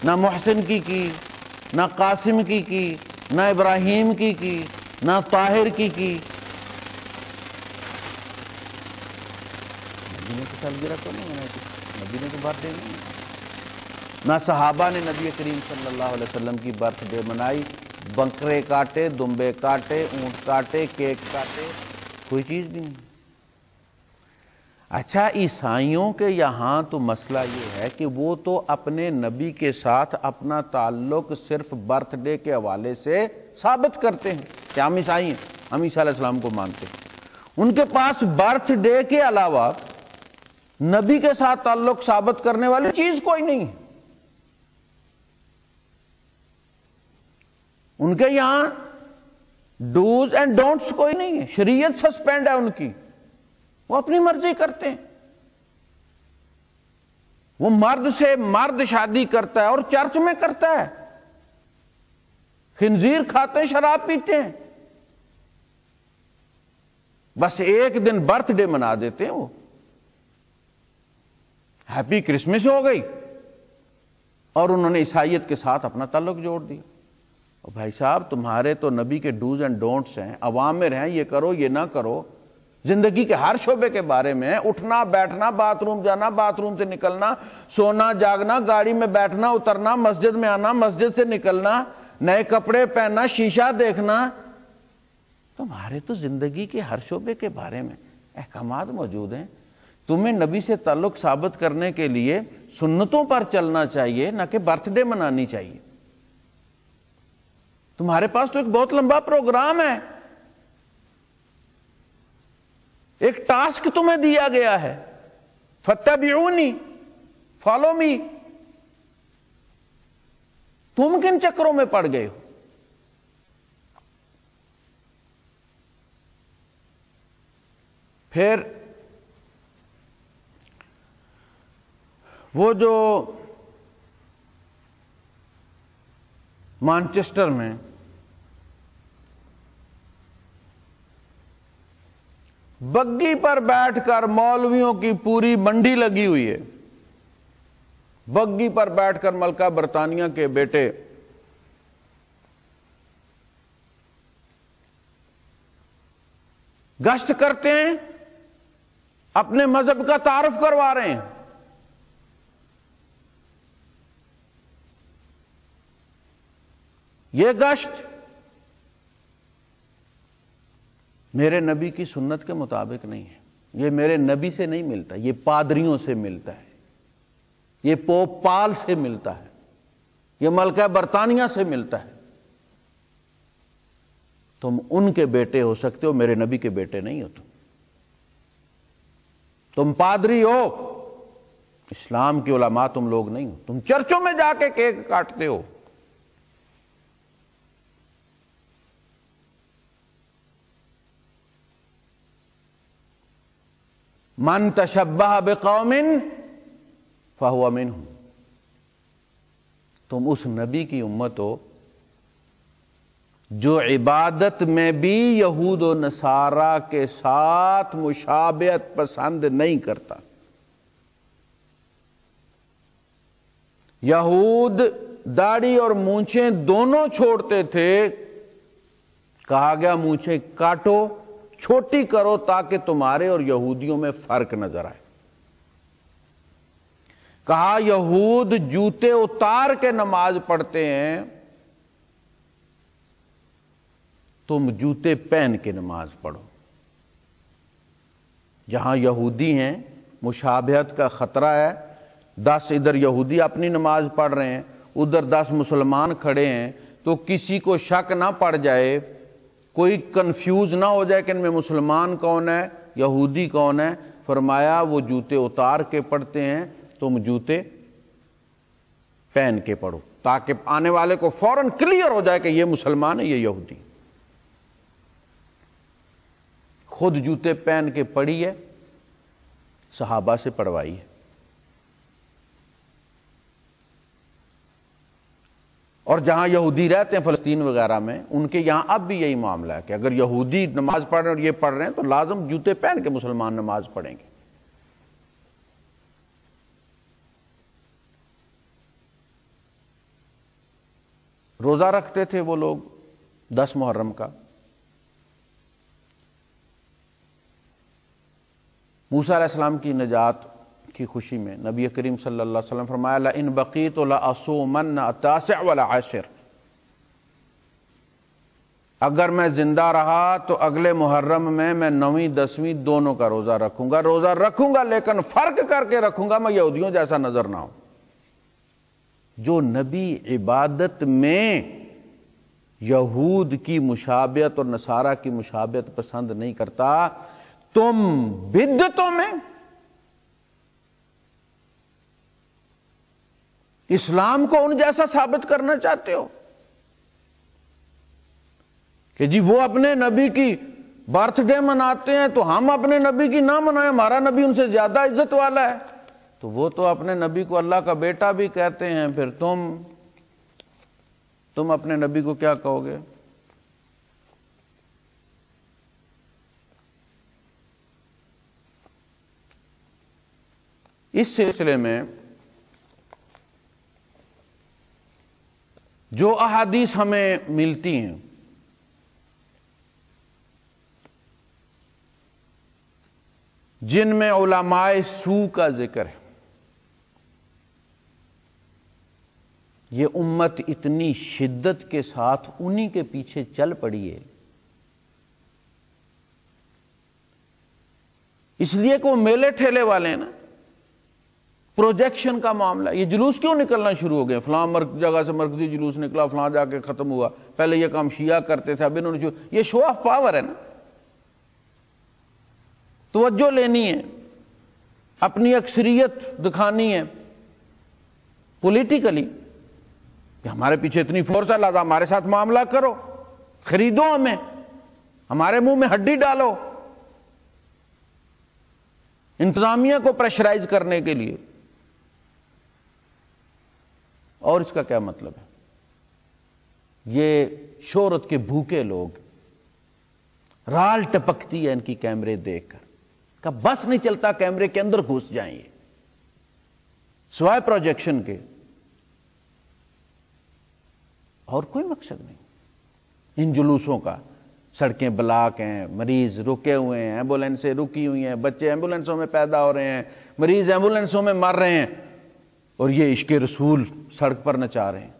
نہ محسن کی کی نہ قاسم کی کی نہ ابراہیم کی کی نہ طاہر کی کی نبیوں کے سالگرہ کو نہیں منائی نبی نے تو برتھ ڈے نہیں۔ نہ صحابہ نے نبی کریم صلی اللہ علیہ وسلم کی برتھ ڈے منائی۔ بنکرے کاٹے، دمبے کاٹے، اونٹ کاٹے، کیک کاٹے۔ کوئی چیز بھی نہیں۔ اچھا عیسائیوں کے یہاں تو مسئلہ یہ ہے کہ وہ تو اپنے نبی کے ساتھ اپنا تعلق صرف برتھ ڈے کے حوالے سے ثابت کرتے ہیں کہ ہم عیسائی ہیں، ہم عیسیٰ علیہ السلام کو مانتے ہیں۔ ان کے پاس برتھ ڈے کے علاوہ نبی کے ساتھ تعلق ثابت کرنے والی چیز کوئی نہیں۔ ان کے یہاں ڈوز اینڈ ڈونٹس کوئی نہیں ہے۔ شریعت سسپینڈ ہے ان کی۔ وہ اپنی مرضی کرتے ہیں۔ وہ مرد سے مرد شادی کرتا ہے اور چرچ میں کرتا ہے۔ خنزیر کھاتے شراب پیتے ہیں۔ بس ایک دن برتھ ڈے منا دیتے ہیں وہ۔ ہیپی کرسمس ہو گئی اور انہوں نے عیسائیت کے ساتھ اپنا تعلق جوڑ دیا۔ بھائی صاحب، تمہارے تو نبی کے ڈوز اینڈ ڈونٹس ہیں، عوام میں رہیں، یہ کرو، یہ نہ کرو۔ زندگی کے ہر شعبے کے بارے میں اٹھنا، بیٹھنا، باتھ روم جانا، باتھ روم سے نکلنا، سونا، جاگنا، گاڑی میں بیٹھنا، اترنا، مسجد میں آنا، مسجد سے نکلنا، نئے کپڑے پہننا، شیشہ دیکھنا۔ تمہارے تو زندگی کے ہر شعبے کے بارے میں احکامات موجود ہیں۔ تمہیں نبی سے تعلق ثابت کرنے کے لیے سنتوں پر چلنا چاہیے، نہ کہ برتھ ڈے منانی چاہیے۔ تمہارے پاس تو ایک بہت لمبا پروگرام ہے۔ ایک ٹاسک تمہیں دیا گیا ہے۔ فتح بھی فالو می۔ تم کن چکروں میں پڑ گئے ہو؟ پھر وہ جو مانچسٹر میں بگی پر بیٹھ کر مولویوں کی پوری منڈی لگی ہوئی ہے۔ بگی پر بیٹھ کر ملکہ برطانیہ کے بیٹے۔ گشت کرتے ہیں، اپنے مذہب کا تعارف کروا رہے ہیں۔ یہ گشت میرے نبی کی سنت کے مطابق نہیں ہے۔ یہ میرے نبی سے نہیں ملتا، یہ پادریوں سے ملتا ہے۔ یہ پوپ پال سے ملتا ہے۔ یہ ملکہ برطانیہ سے ملتا ہے۔ تم ان کے بیٹے ہو سکتے ہو، میرے نبی کے بیٹے نہیں ہو تم۔ تم پادری ہو۔ اسلام کی علماء تم لوگ نہیں ہو۔ تم چرچوں میں جا کے کیک کاٹتے ہو۔ من تشبہ بقوم فہو ہوں تم اس نبی کی امت ہو جو عبادت میں بھی یہود و نصارہ کے ساتھ مشابعت پسند نہیں کرتا۔ یہود داڑھی اور مونچھیں دونوں چھوڑتے تھے۔ کہا گیا مونچھیں کاٹو۔ چھوٹی کرو تاکہ تمہارے اور یہودیوں میں فرق نظر آئے۔ کہا، یہود جوتے اتار کے نماز پڑھتے ہیں، تم جوتے پہن کے نماز پڑھو۔ جہاں یہودی ہیں، مشابہت کا خطرہ ہے۔ دس ادھر یہودی اپنی نماز پڑھ رہے ہیں، ادھر دس مسلمان کھڑے ہیں، تو کسی کو شک نہ پڑ جائے۔ کوئی کنفیوز نہ ہو جائے کہ ان میں مسلمان کون ہے، یہودی کون ہے۔ فرمایا، وہ جوتے اتار کے پڑھتے ہیں، تم جوتے پہن کے پڑھو، تاکہ آنے والے کو فوراً کلیئر ہو جائے کہ یہ مسلمان ہے، یہ یہودی۔ خود جوتے پہن کے پڑھی ہے، صحابہ سے پڑھوائی ہے۔ اور جہاں یہودی رہتے ہیں فلسطین وغیرہ میں، ان کے یہاں اب بھی یہی معاملہ ہے کہ اگر یہودی نماز پڑھ رہے ہیں اور یہ پڑھ رہے ہیں، تو لازم جوتے پہن کے مسلمان نماز پڑھیں گے۔ روزہ رکھتے تھے وہ لوگ دس محرم کا۔ موسا علیہ السلام کی نجات کی خوشی میں نبی کریم صلی اللہ علیہ وسلم فرمایا ان بقی تو عاشر اگر میں زندہ رہا تو اگلے محرم میں میں نویں، دسویں دونوں کا روزہ رکھوں گا، روزہ رکھوں گا، لیکن فرق کر کے رکھوں گا، میں یہودیوں جیسا نظر نہ ہوں۔ جو نبی عبادت میں یہود کی مشابت اور نصارہ کی مشابت پسند نہیں کرتا، تم بدتوں میں اسلام کو ان جیسا ثابت کرنا چاہتے ہو کہ جی وہ اپنے نبی کی برتھ ڈے مناتے ہیں تو ہم اپنے نبی کی نہ منائیں، ہمارا نبی ان سے زیادہ عزت والا ہے۔ تو وہ تو اپنے نبی کو اللہ کا بیٹا بھی کہتے ہیں، پھر تم تم اپنے نبی کو کیا کہو گے؟ اس سلسلے میں جو احادیث ہمیں ملتی ہیں۔ جن میں علماء سو کا ذکر ہے۔ یہ امت اتنی شدت کے ساتھ انہی کے پیچھے چل پڑی ہے۔ اس لیے کہ وہ میلے ٹھیلے والے ہیں نا۔ پروجیکشن کا معاملہ یہ جلوس کیوں نکلنا شروع ہو گئے؟ فلاں جگہ سے مرکزی جلوس نکلا، فلاں جا کے ختم ہوا۔ پہلے یہ کام شیعہ کرتے تھے، اب انہوں نے یہ شو آف پاور ہے نا۔ توجہ لینی ہے۔ اپنی اکثریت دکھانی ہے۔ پولیٹیکلی کہ ہمارے پیچھے اتنی فورس ہے لہٰذا ہمارے ساتھ معاملہ کرو۔ خریدو ہمیں۔ ہمارے منہ میں ہڈی ڈالو۔ انتظامیہ کو پریشرائز کرنے کے لیے۔ اور اس کا کیا مطلب ہے؟ یہ شہرت کے بھوکے لوگ رال ٹپکتی ہے ان کی کیمرے دیکھ کر۔ کا بس نہیں چلتا کیمرے کے اندر گھس جائیں یہ۔ سوائے پروجیکشن کے۔ اور کوئی مقصد نہیں۔ ان جلوسوں کا۔ سڑکیں بلاک ہیں، مریض رکے ہوئے ہیں ایمبولینسیں رکی ہوئی ہیں، بچے ایمبولینسوں میں پیدا ہو رہے ہیں، مریض ایمبولینسوں میں مر رہے ہیں۔ اور یہ عشق رسول سڑک پر نچا رہے ہیں۔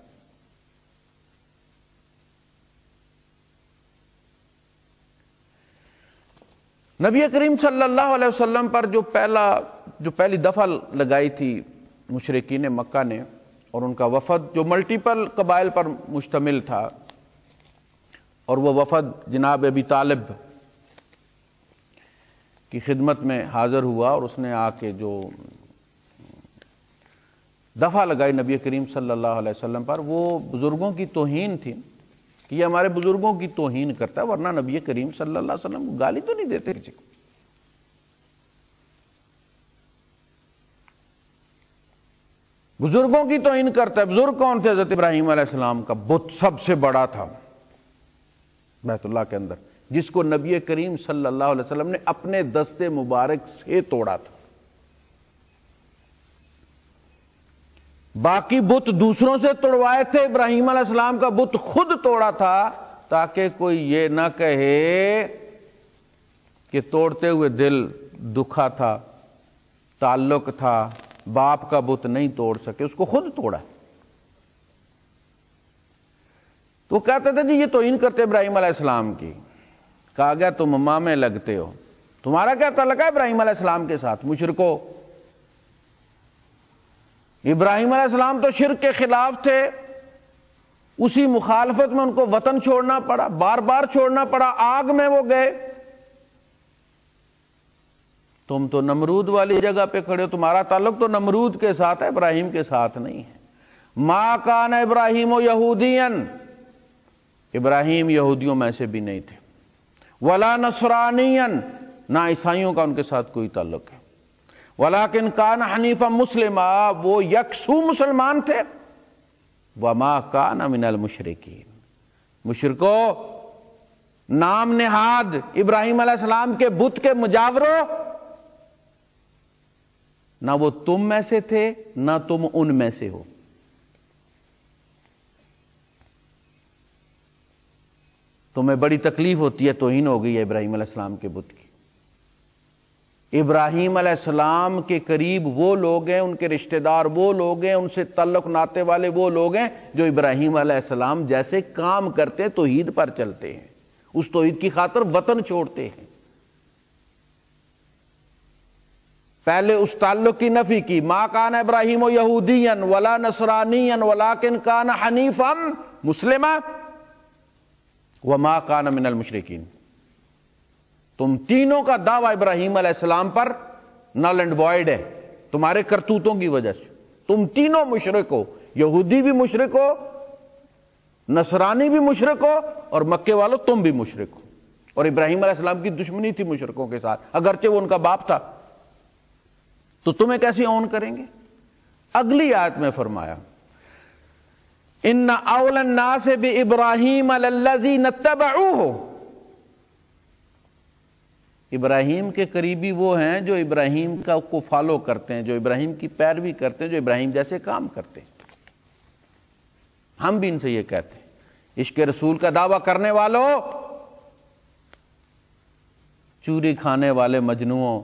نبی کریم صلی اللہ علیہ وسلم پر جو پہلا، جو پہلی دفعہ لگائی تھی مشرقین مکہ نے اور ان کا وفد جو ملٹیپل قبائل پر مشتمل تھا، اور وہ وفد جناب ابی طالب کی خدمت میں حاضر ہوا اور اس نے آ کے جو دفعہ لگائی نبی کریم صلی اللہ علیہ وسلم پر۔ وہ بزرگوں کی توہین تھی کہ یہ ہمارے بزرگوں کی توہین کرتا ہے، ورنہ نبی کریم صلی اللہ علیہ وسلم گالی تو نہیں دیتے کسی کو۔ بزرگوں کی توہین کرتا ہے۔ بزرگ کون تھے؟ حضرت ابراہیم علیہ السلام کا بت سب سے بڑا تھا۔ بیت اللہ کے اندر، جس کو نبی کریم صلی اللہ علیہ وسلم نے اپنے دستے مبارک سے توڑا تھا۔ باقی بت دوسروں سے توڑوائے تھے۔ ابراہیم علیہ السلام کا بت خود توڑا تھا تاکہ کوئی یہ نہ کہے کہ توڑتے ہوئے دل دکھا تھا، تعلق تھا، باپ کا بت نہیں توڑ سکے، اس کو خود توڑا۔ تو کہتے تھے جی یہ تو ان کرتے ابراہیم علیہ السلام کی۔ کہا گیا تم ماں میں لگتے ہو۔ تمہارا کیا تعلق ہے ابراہیم علیہ السلام کے ساتھ؟ مشرکو۔ ابراہیم علیہ السلام تو شرک کے خلاف تھے۔ اسی مخالفت میں ان کو وطن چھوڑنا پڑا، بار بار چھوڑنا پڑا، آگ میں وہ گئے۔ تم تو نمرود والی جگہ پہ کھڑے ہو، تمہارا تعلق تو نمرود کے ساتھ ہے، ابراہیم کے ساتھ نہیں ہے۔ ماں کان ابراہیم و یہودین ابراہیم یہودیوں میں سے بھی نہیں تھے۔ ولا نسرانین نہ عیسائیوں کا ان کے ساتھ کوئی تعلق ہے۔ ولاکن کان حنیفہ مسلم وہ یکسو مسلمان تھے۔ وہ ماں کان امن المشرقین مشرکو، نام نہاد ابراہیم علیہ السلام کے بت کے مجاوروں۔ نہ وہ تم میں سے تھے، نہ تم ان میں سے ہو۔ تمہیں بڑی تکلیف ہوتی ہے، توہین ہو گئی ہے ابراہیم علیہ السلام کے بت کی۔ ابراہیم علیہ السلام کے قریب وہ لوگ ہیں، ان کے رشتہ دار وہ لوگ ہیں، ان سے تعلق ناتے والے وہ لوگ ہیں جو ابراہیم علیہ السلام جیسے کام کرتے، توحید پر چلتے ہیں۔ اس توحید کی خاطر وطن چھوڑتے ہیں۔ پہلے اس تعلق کی نفی کی ماں کان ابراہیم و یہودین ولا نسرانی ولا کن کان حنیف مسلم و ماں کان من المشرقین تم تینوں کا دعوی ابراہیم علیہ السلام پر نل اینڈ وائڈ ہے۔ تمہارے کرتوتوں کی وجہ سے۔ تم تینوں مشرق ہو۔ یہودی بھی مشرق ہو، نصرانی بھی مشرق ہو اور مکے والوں تم بھی مشرق ہو۔ اور ابراہیم علیہ السلام کی دشمنی تھی مشرقوں کے ساتھ۔ اگرچہ وہ ان کا باپ تھا۔ تو تمہیں کیسے اون کریں گے؟ اگلی آیت میں فرمایا، ان اول الناس بھی ابراہیم الزی ہو ابراہیم کے قریبی وہ ہیں جو ابراہیم کا کو فالو کرتے ہیں، جو ابراہیم کی پیروی کرتے ہیں، جو ابراہیم جیسے کام کرتے ہیں۔ ہم بھی ان سے یہ کہتے ہیں، عشق رسول کا دعویٰ کرنے والوں چوری کھانے والے مجنوؤں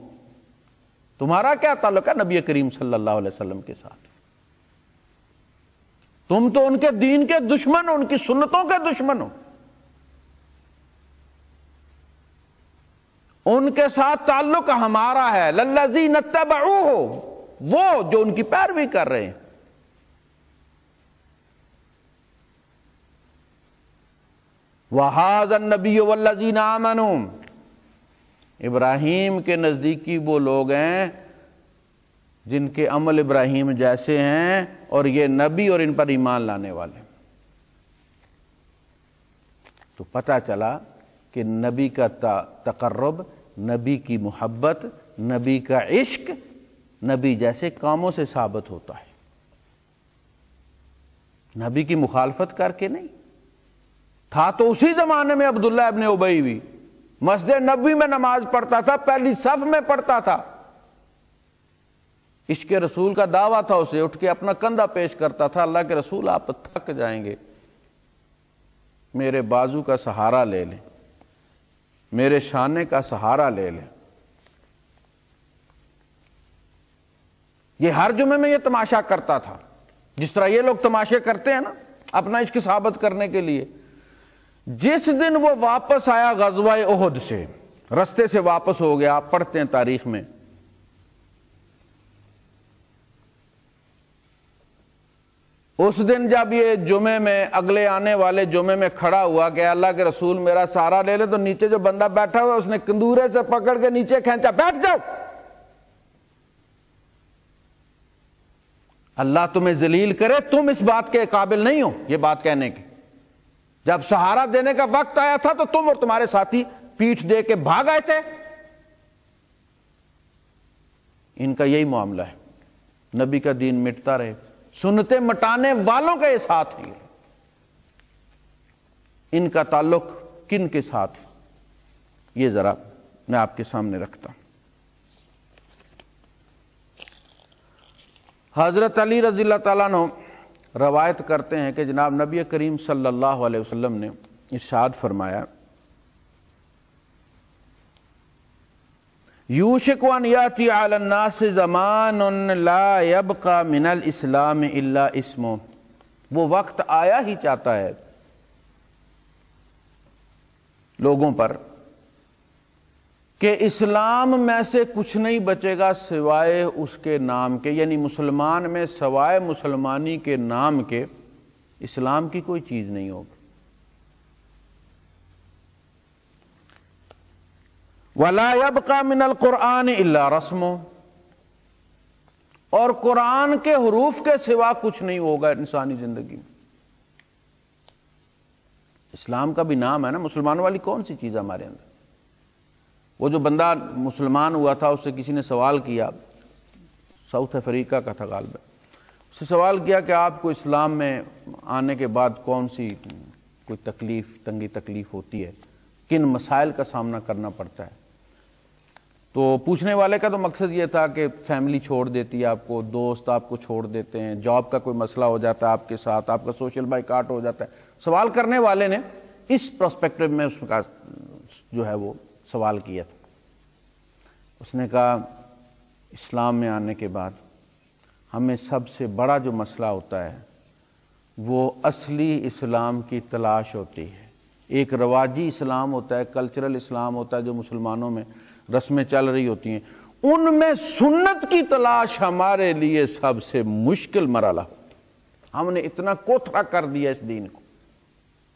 تمہارا کیا تعلق ہے نبی کریم صلی اللہ علیہ وسلم کے ساتھ؟ تم تو ان کے دین کے دشمن ان کی سنتوں کے دشمن ہو۔ ان کے ساتھ تعلق ہمارا ہے للزی نتبعو ہو وہ جو ان کی پیروی کر رہے ہیں۔ وحاظ النبی والذین آمنوا۔ ابراہیم کے نزدیکی وہ لوگ ہیں جن کے عمل ابراہیم جیسے ہیں اور یہ نبی اور ان پر ایمان لانے والے۔ تو پتہ چلا کہ نبی کا تقرب نبی کی محبت، نبی کا عشق، نبی جیسے کاموں سے ثابت ہوتا ہے۔ نبی کی مخالفت کر کے نہیں۔ تھا تو اسی زمانے میں عبداللہ ابن ابئی بھی۔ مسجد نبی میں نماز پڑھتا تھا، پہلی صف میں پڑھتا تھا۔ عشق رسول کا دعویٰ تھا اسے، اٹھ کے اپنا کندھا پیش کرتا تھا، اللہ کے رسول آپ تھک جائیں گے۔ میرے بازو کا سہارا لے لیں۔ میرے شانے کا سہارا لے لیں۔ یہ ہر جمعے میں یہ تماشا کرتا تھا۔ جس طرح یہ لوگ تماشے کرتے ہیں نا، اپنا عشق ثابت کرنے کے لیے۔ جس دن وہ واپس آیا غزوہ عہد سے، رستے سے واپس ہو گیا۔ آپ پڑھتے ہیں تاریخ میں۔ اس دن جب یہ جمعے میں اگلے آنے والے جمعے میں کھڑا ہوا کہ اللہ کے رسول میرا سارا لے لے، تو نیچے جو بندہ بیٹھا ہوا اس نے کندورے سے پکڑ کے نیچے کھینچا، بیٹھ جاؤ۔ اللہ تمہیں ذلیل کرے، تم اس بات کے قابل نہیں ہو، یہ بات کہنے کی۔ جب سہارا دینے کا وقت آیا تھا، تو تم اور تمہارے ساتھی پیٹھ دے کے بھاگ آئے تھے۔ ان کا یہی معاملہ ہے۔ نبی کا دین مٹتا رہے۔ سنتے مٹانے والوں کا یہ ساتھ ہے۔ ان کا تعلق کن کے ساتھ یہ ذرا میں آپ کے سامنے رکھتا ہوں۔ حضرت علی رضی اللہ تعالیٰ نے روایت کرتے ہیں کہ جناب نبی کریم صلی اللہ علیہ وسلم نے ارشاد فرمایا یوشک وان یاتی علی الناس زمان لا یبقى من الاسلام الا اسمو وہ وقت آیا ہی چاہتا ہے لوگوں پر کہ اسلام میں سے کچھ نہیں بچے گا سوائے اس کے نام کے یعنی مسلمان میں سوائے مسلمانی کے نام کے، اسلام کی کوئی چیز نہیں ہوگی۔ ولا کا من القرآن اللہ رسم۔ اور قرآن کے حروف کے سوا کچھ نہیں ہوگا انسانی زندگی میں۔ اسلام کا بھی نام ہے نا، مسلمانوں والی کون سی چیز ہے ہمارے اندر؟ وہ جو بندہ مسلمان ہوا تھا، اس سے کسی نے سوال کیا، ساؤتھ افریقہ کا تھا غالب اس سے سوال کیا کہ آپ کو اسلام میں آنے کے بعد کون سی کوئی تکلیف، تنگی تکلیف ہوتی ہے؟ کن مسائل کا سامنا کرنا پڑتا ہے؟ تو پوچھنے والے کا تو مقصد یہ تھا کہ فیملی چھوڑ دیتی ہے آپ کو، دوست آپ کو چھوڑ دیتے ہیں جاب کا کوئی مسئلہ ہو جاتا ہے آپ کے ساتھ، آپ کا سوشل بائی کاٹ ہو جاتا ہے۔ سوال کرنے والے نے اس پروسپیکٹو میں اس کا جو ہے وہ سوال کیا تھا۔ اس نے کہا، اسلام میں آنے کے بعد ہمیں سب سے بڑا جو مسئلہ ہوتا ہے وہ اصلی اسلام کی تلاش ہوتی ہے۔ ایک رواجی اسلام ہوتا ہے کلچرل اسلام ہوتا ہے جو مسلمانوں میں رسمیں چل رہی ہوتی ہیں۔ ان میں سنت کی تلاش ہمارے لیے سب سے مشکل مرحلہ۔ ہم نے اتنا کوتھا کر دیا اس دین کو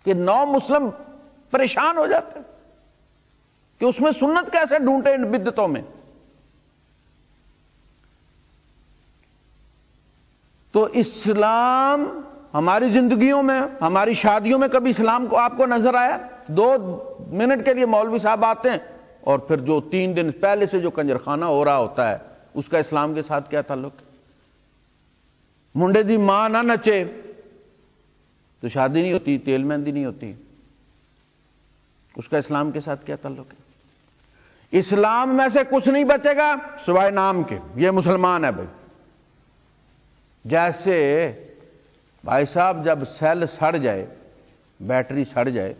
کہ نو مسلم پریشان ہو جاتے کہ اس میں سنت کیسے ڈھونڈتے ان بدتوں میں۔ تو اسلام ہماری زندگیوں میں، ہماری شادیوں میں کبھی اسلام کو آپ کو نظر آیا؟ دو منٹ کے لیے مولوی صاحب آتے ہیں۔ اور پھر جو تین دن پہلے سے جو کنجر خانہ ہو رہا ہوتا ہے، اس کا اسلام کے ساتھ کیا تعلق؟ منڈے دی ماں نہ نچے، تو شادی نہیں ہوتی، تیل مہندی نہیں ہوتی۔ اس کا اسلام کے ساتھ کیا تعلق ہے؟ اسلام میں سے کچھ نہیں بچے گا سوائے نام کے۔ یہ مسلمان ہے بھائی۔ جیسے بھائی صاحب جب سیل سڑ جائے، بیٹری سڑ جائے،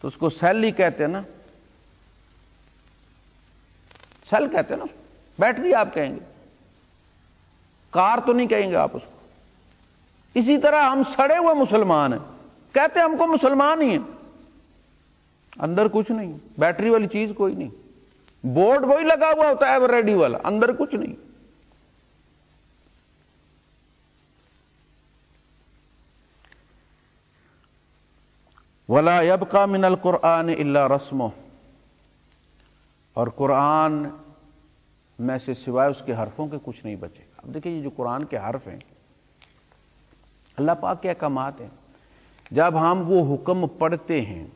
تو اس کو سیل ہی کہتے ہیں نا۔ سیل کہتے ہیں نا، بیٹری آپ کہیں گے۔ کار تو نہیں کہیں گے آپ اس کو۔ اسی طرح ہم سڑے ہوئے مسلمان ہیں۔ کہتے ہم کو مسلمان ہی ہیں۔ اندر کچھ نہیں، بیٹری والی چیز کوئی نہیں۔ بورڈ وہی لگا ہوا ہوتا ہے، ریڈی والا، اندر کچھ نہیں۔ ولا یب کا من القرآن اللہ رسم اور قرآن میں سے سوائے اس کے حرفوں کے کچھ نہیں بچے۔ اب دیکھیں یہ جو قرآن کے حرف ہیں، اللہ پاک کے احکامات ہیں۔ جب ہم وہ حکم پڑھتے ہیں،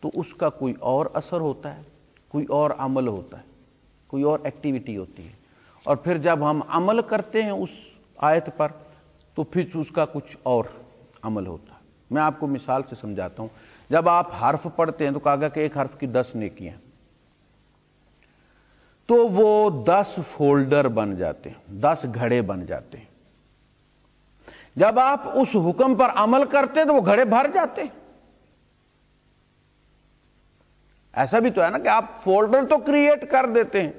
تو اس کا کوئی اور اثر ہوتا ہے، کوئی اور عمل ہوتا ہے، کوئی اور ایکٹیویٹی ہوتی ہے۔ اور پھر جب ہم عمل کرتے ہیں اس آیت پر، تو پھر اس کا کچھ اور عمل ہوتا ہے۔ میں آپ کو مثال سے سمجھاتا ہوں۔ جب آپ حرف پڑھتے ہیں، تو کہا گیا کہ ایک حرف کی دس نیکیاں۔ تو وہ دس فولڈر بن جاتے ہیں، دس گھڑے بن جاتے ہیں۔ جب آپ اس حکم پر عمل کرتے ہیں تو وہ گھڑے بھر جاتے ہیں۔ ایسا بھی تو ہے نا کہ آپ فولڈر تو کریٹ کر دیتے ہیں۔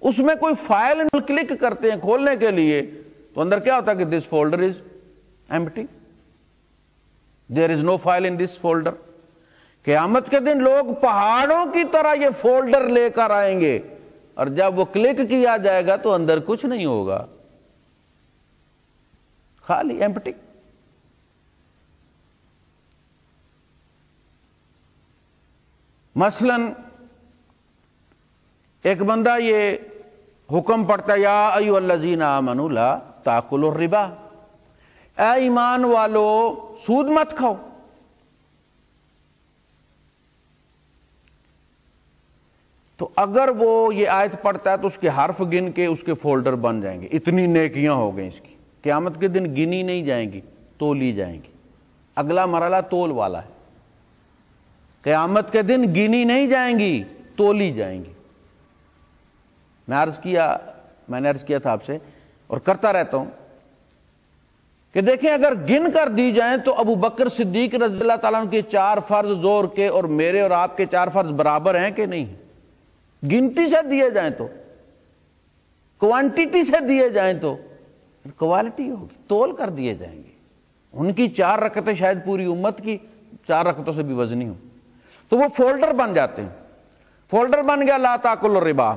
اس میں کوئی فائل کلک کرتے ہیں کھولنے کے لیے، تو اندر کیا ہوتا ہے کہ this folder is empty there is no file in this folder قیامت کے دن لوگ پہاڑوں کی طرح یہ فولڈر لے کر آئیں گے۔ اور جب وہ کلک کیا جائے گا تو اندر کچھ نہیں ہوگا۔ خالی ایمپٹی مثلا ایک بندہ یہ حکم پڑتا یا ایو الذین آمنوا لا تاکلوا الربا۔ اے ایمان والو، سود مت کھاؤ۔ تو اگر وہ یہ آیت پڑھتا ہے تو اس کے حرف گن کے اس کے فولڈر بن جائیں گے۔ اتنی نیکیاں ہو گئیں اس کی۔ قیامت کے دن گنی نہیں جائیں گی تو لی جائیں گی۔ اگلا مرحلہ تول والا ہے۔ قیامت کے دن گنی نہیں جائیں گی تو لی جائیں گی۔ میں عرض کیا، میں نے عرض کیا تھا آپ سے اور کرتا رہتا ہوں کہ دیکھیں، اگر گن کر دی جائیں تو ابو بکر صدیق رضی اللہ تعالیٰ کے چار فرض زور کے اور میرے اور آپ کے چار فرض برابر ہیں کہ نہیں؟ گنتی سے دیے جائیں تو کوانٹیٹی سے دیے جائیں تو، کوالٹی ہوگی، تول کر دیے جائیں گے۔ ان کی چار رکتیں شاید پوری امت کی چار رکتوں سے بھی وزنی ہوں۔ تو وہ فولڈر بن جاتے ہیں۔ فولڈر بن گیا، لا تاکل ربا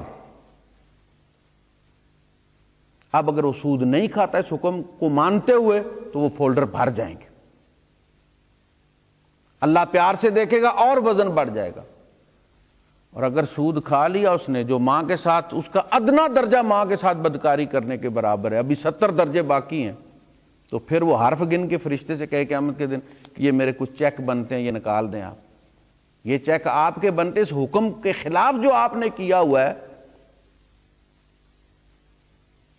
اب اگر وہ سود نہیں کھاتا، اس حکم کو مانتے ہوئے تو وہ فولڈر بھر جائیں گے۔ اللہ پیار سے دیکھے گا اور وزن بڑھ جائے گا۔ اور اگر سود کھا لیا اس نے جو ماں کے ساتھ، اس کا ادنا درجہ ماں کے ساتھ بدکاری کرنے کے برابر ہے۔ ابھی ستر درجے باقی ہیں۔ تو پھر وہ حرف گن کے فرشتے سے کہے قیامت کے دن کہ یہ میرے کچھ چیک بنتے ہیں، یہ نکال دیں آپ۔ یہ چیک آپ کے بنتے، اس حکم کے خلاف جو آپ نے کیا ہوا ہے،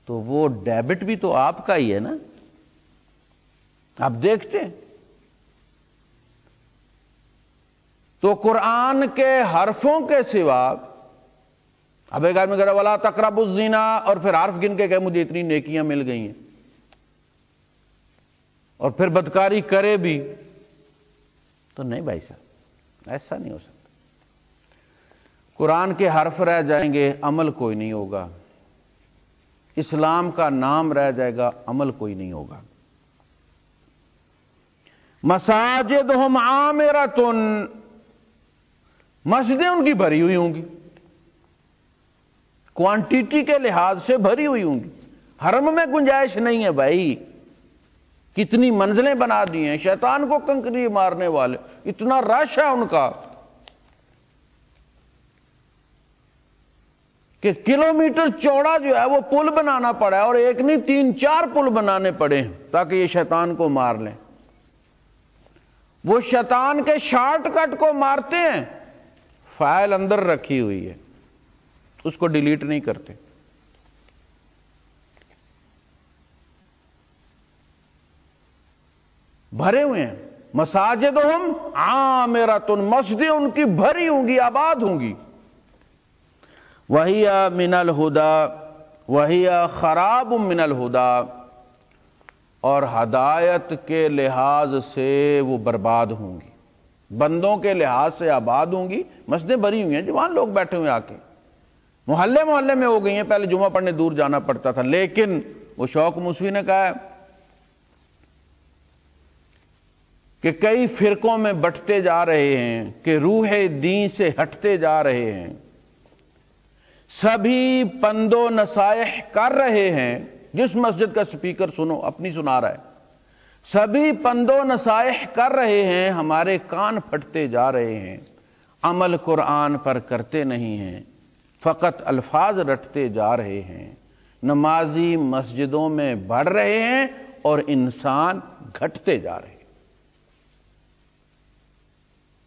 تو وہ ڈیبٹ بھی تو آپ کا ہی ہے نا۔ آپ دیکھتے ہیں۔ تو قرآن کے حرفوں کے سوا اب ایک آدمی کہہ والا تقرب الزینا اور پھر حرف گن کے کہ مجھے اتنی نیکیاں مل گئی ہیں۔ اور پھر بدکاری کرے بھی۔ تو نہیں بھائی صاحب، ایسا نہیں ہو سکتا۔ قرآن کے حرف رہ جائیں گے، عمل کوئی نہیں ہوگا۔ اسلام کا نام رہ جائے گا، عمل کوئی نہیں ہوگا۔ مساجد ہم عامرتن مسجدیں ان کی بھری ہوئی ہوں گی۔ کوانٹیٹی کے لحاظ سے بھری ہوئی ہوں گی۔ حرم میں گنجائش نہیں ہے بھائی۔ کتنی منزلیں بنا دی ہیں۔ شیطان کو کنکری مارنے والے۔ اتنا رش ہے ان کا۔ کہ کلومیٹر چوڑا جو ہے وہ پل بنانا پڑا ہے اور ایک نہیں، تین، چار پل بنانے پڑے ہیں تاکہ یہ شیطان کو مار لیں۔ وہ شیطان کے شارٹ کٹ کو مارتے ہیں۔ فائل اندر رکھی ہوئی ہے، اس کو ڈیلیٹ نہیں کرتے۔ بھرے ہوئے ہیں۔ مساجد ہم آ میرا تن مسجدیں ان کی بھری ہوں گی، آباد ہوں گی۔ وہی من الہدا وہی خراب من الہدا اور ہدایت کے لحاظ سے وہ برباد ہوں گی۔ بندوں کے لحاظ سے آباد ہوں گی، مسجدیں بری ہوئی ہیں، جوان لوگ بیٹھے ہوئے آ کے محلے محلے میں ہو گئی ہیں، پہلے جمعہ پڑھنے دور جانا پڑتا تھا، لیکن وہ شوق مسوی نے کہا ہے کہ کئی فرقوں میں بٹتے جا رہے ہیں، کہ روح دین سے ہٹتے جا رہے ہیں۔ سبھی پندو نسائح کر رہے ہیں۔ جس مسجد کا سپیکر سنو، اپنی سنا رہا ہے۔ سبھی پندو نسائح کر رہے ہیں، ہمارے کان پھٹتے جا رہے ہیں۔ عمل قرآن پر کرتے نہیں ہیں، فقط الفاظ رٹتے جا رہے ہیں۔ نمازی مسجدوں میں بڑھ رہے ہیں اور انسان گھٹتے جا رہے ہیں۔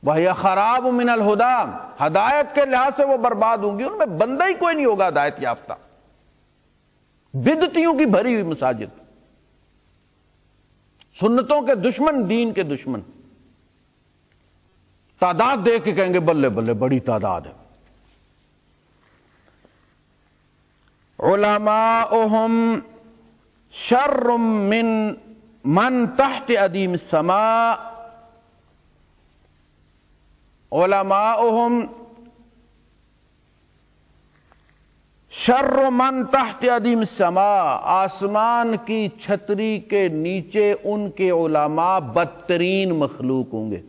وہ خراب من الہدا، ہدایت کے لحاظ سے وہ برباد ہوں گی۔ ان میں بندہ ہی کوئی نہیں ہوگا ہدایت یافتہ۔ بدتیوں کی بھری ہوئی مساجد۔ سنتوں کے دشمن، دین کے دشمن۔ تعداد دیکھ کے کہیں گے، بلے بلے، بڑی تعداد ہے۔ علماء شر من من تحت ادیم سما علماء شر من تحت عدیم سما، آسمان کی چھتری کے نیچے ان کے علماء بدترین مخلوق ہوں گے۔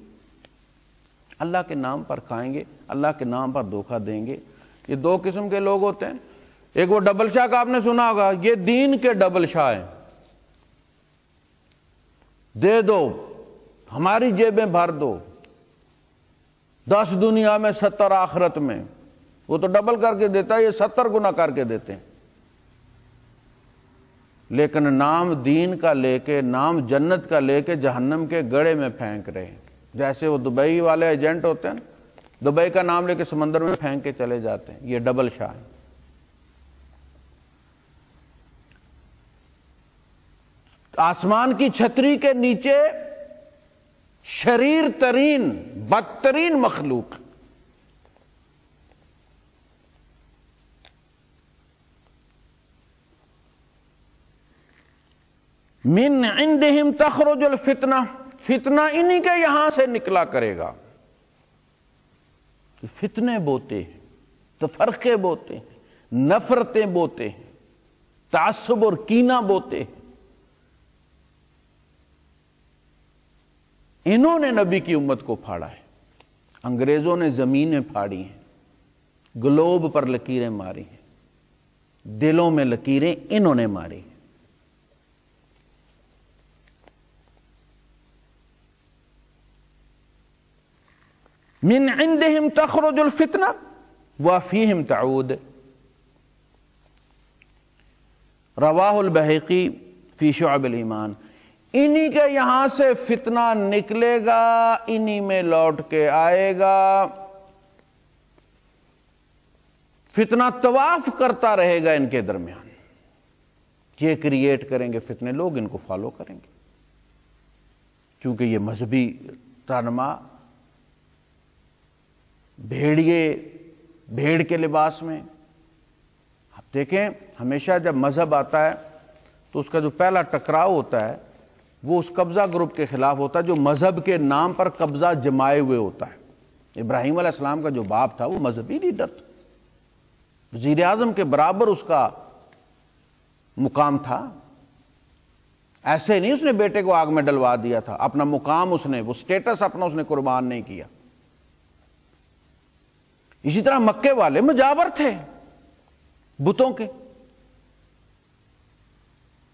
اللہ کے نام پر کھائیں گے، اللہ کے نام پر دھوکہ دیں گے۔ یہ دو قسم کے لوگ ہوتے ہیں۔ ایک وہ ڈبل شاہ کا آپ نے سنا ہوگا، یہ دین کے ڈبل شاہ ہیں۔ دے دو، ہماری جیبیں بھر دو۔ دس دنیا میں، ستر آخرت میں۔ وہ تو ڈبل کر کے دیتا ہے، یہ ستر گنا کر کے دیتے ہیں۔ لیکن نام دین کا لے کے، نام جنت کا لے کے جہنم کے گڑے میں پھینک رہے ہیں۔ جیسے وہ دبئی والے ایجنٹ ہوتے ہیں دبئی کا نام لے کے سمندر میں پھینک کے چلے جاتے ہیں۔ یہ ڈبل شاہ ہے آسمان کی چھتری کے نیچے شریر ترین، بدترین مخلوق۔ من عندہم تخرج الفتنہ، فتنہ انہی کے یہاں سے نکلا کرے گا۔ فتنے بوتے ہیں تفرقے بوتے ہیں، نفرتیں بوتے ہیں، تعصب اور کینہ بوتے ہیں۔ انہوں نے نبی کی امت کو پھاڑا ہے۔ انگریزوں نے زمینیں پھاڑی ہیں، گلوب پر لکیریں ماری ہیں۔ دلوں میں لکیریں انہوں نے ماری من عندهم تخرج الفتنہ وفیہم تعود. رواہ البحقی فی شعب الایمان. انہی کے یہاں سے فتنہ نکلے گا، انہی میں لوٹ کے آئے گا۔ فتنہ طواف کرتا رہے گا ان کے درمیان۔ یہ کریٹ کریں گے فتنے، لوگ ان کو فالو کریں گے۔ چونکہ یہ مذہبی رہنما بھیڑیے، بھیڑ کے لباس میں۔ آپ دیکھیں، ہمیشہ جب مذہب آتا ہے، تو اس کا جو پہلا ٹکراؤ ہوتا ہے، وہ اس قبضہ گروپ کے خلاف ہوتا ہے، جو مذہب کے نام پر قبضہ جمائے ہوئے ہوتا ہے۔ ابراہیم علیہ السلام کا جو باپ تھا، وہ مذہبی لیڈر تھا۔ وزیر اعظم کے برابر اس کا مقام تھا۔ ایسے نہیں، اس نے بیٹے کو آگ میں ڈلوا دیا تھا۔ اپنا مقام اس نے، وہ سٹیٹس اپنا اس نے قربان نہیں کیا۔ اسی طرح مکے والے مجاور تھے، بتوں کے۔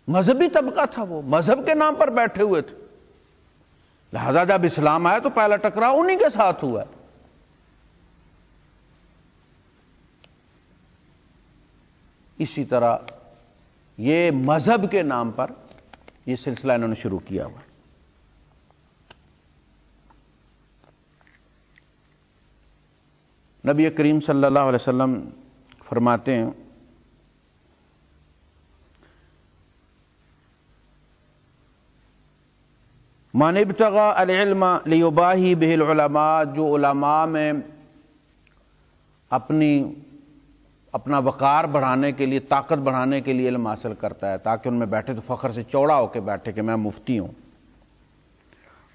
مذہبی طبقہ تھا وہ، مذہب کے نام پر بیٹھے ہوئے تھے۔ لہذا جب اسلام آیا تو پہلا ٹکرا انہی کے ساتھ ہوا۔ ہے اسی طرح یہ مذہب کے نام پر یہ سلسلہ انہوں نے شروع کیا ہوا۔ نبی کریم صلی اللہ علیہ وسلم فرماتے ہیں ابتغى العلم لیباہی به العلماء جو علماء میں اپنی، اپنا وقار بڑھانے کے لیے، طاقت بڑھانے کے لیے علم حاصل کرتا ہے، تاکہ ان میں بیٹھے تو فخر سے چوڑا ہو کے بیٹھے کہ میں مفتی ہوں۔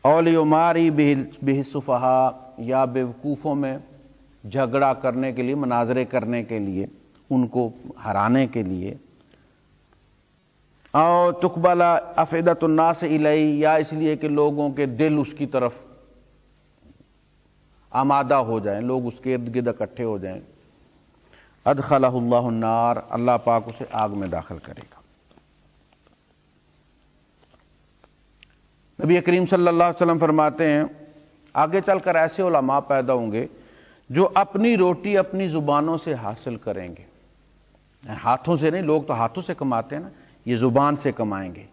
اولی عماری بہ صفحا یا بیوقوفوں میں جھگڑا کرنے کے لیے، مناظرے کرنے کے لیے، ان کو ہرانے کے لیے۔ او تقبلا افیدت الناس الی یا اس لیے کہ لوگوں کے دل اس کی طرف آمادہ ہو جائیں، لوگ اس کے ارد گرد اکٹھے ہو جائیں۔ ادخلہ اللہ النار، اللہ پاک اسے آگ میں داخل کرے گا۔ نبی کریم صلی اللہ علیہ وسلم فرماتے ہیں، آگے چل کر ایسے علماء پیدا ہوں گے جو اپنی روٹی اپنی زبانوں سے حاصل کریں گے۔ ہاتھوں سے نہیں، لوگ تو ہاتھوں سے کماتے ہیں نا، یہ زبان سے کمائیں گے۔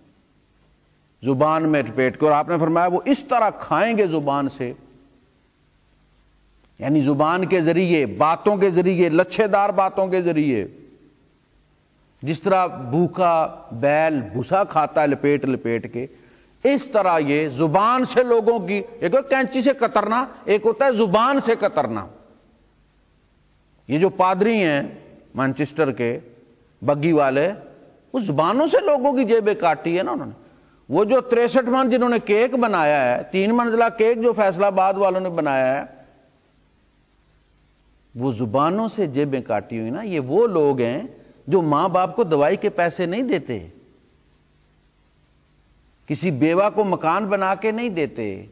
زبان میں پیٹ کے، اور آپ نے فرمایا وہ اس طرح کھائیں گے زبان سے۔ یعنی زبان کے ذریعے، باتوں کے ذریعے لچھے دار باتوں کے ذریعے۔ جس طرح بھوکا بیل بھوسا کھاتا ہے لپیٹ لپیٹ کے، اس طرح یہ زبان سے لوگوں کی، ایک کینچی سے کترنا، ایک ہوتا ہے زبان سے کترنا۔ یہ جو پادری ہیں مانچسٹر کے، بگی والے اس زبانوں سے لوگوں کی جیبیں کاٹی ہے نا انہوں نے۔ وہ جو تریسٹھ من جنہوں نے کیک بنایا ہے، تین منزلہ کیک جو فیصلہ آباد والوں نے بنایا ہے، وہ زبانوں سے جیبیں کاٹی ہوئی نا۔ یہ وہ لوگ ہیں جو ماں باپ کو دوائی کے پیسے نہیں دیتے، کسی بیوہ کو مکان بنا کے نہیں دیتے،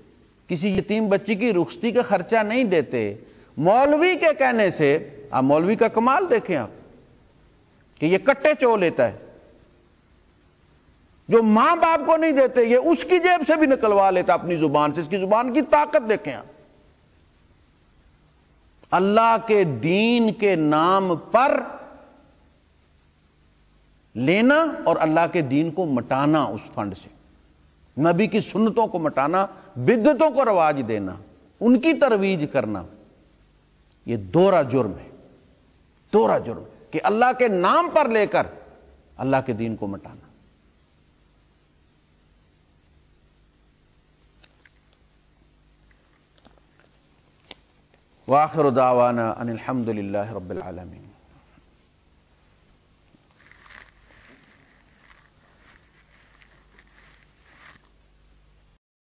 کسی یتیم بچی کی رخصتی کا خرچہ نہیں دیتے۔ مولوی کے کہنے سے آپ مولوی کا کمال دیکھیں آپ کہ یہ کٹے چو لیتا ہے۔ جو ماں باپ کو نہیں دیتے، یہ اس کی جیب سے بھی نکلوا لیتا اپنی زبان سے، اس کی زبان کی طاقت دیکھیں آپ۔ اللہ کے دین کے نام پر لینا اور اللہ کے دین کو مٹانا اس فنڈ سے۔ نبی کی سنتوں کو مٹانا بدتوں کو رواج دینا، ان کی ترویج کرنا، یہ دورہ جرم ہے۔ دوہرا جرم کہ اللہ کے نام پر لے کر اللہ کے دین کو مٹانا۔ واخر دعوانا ان الحمد للہ رب العالمین۔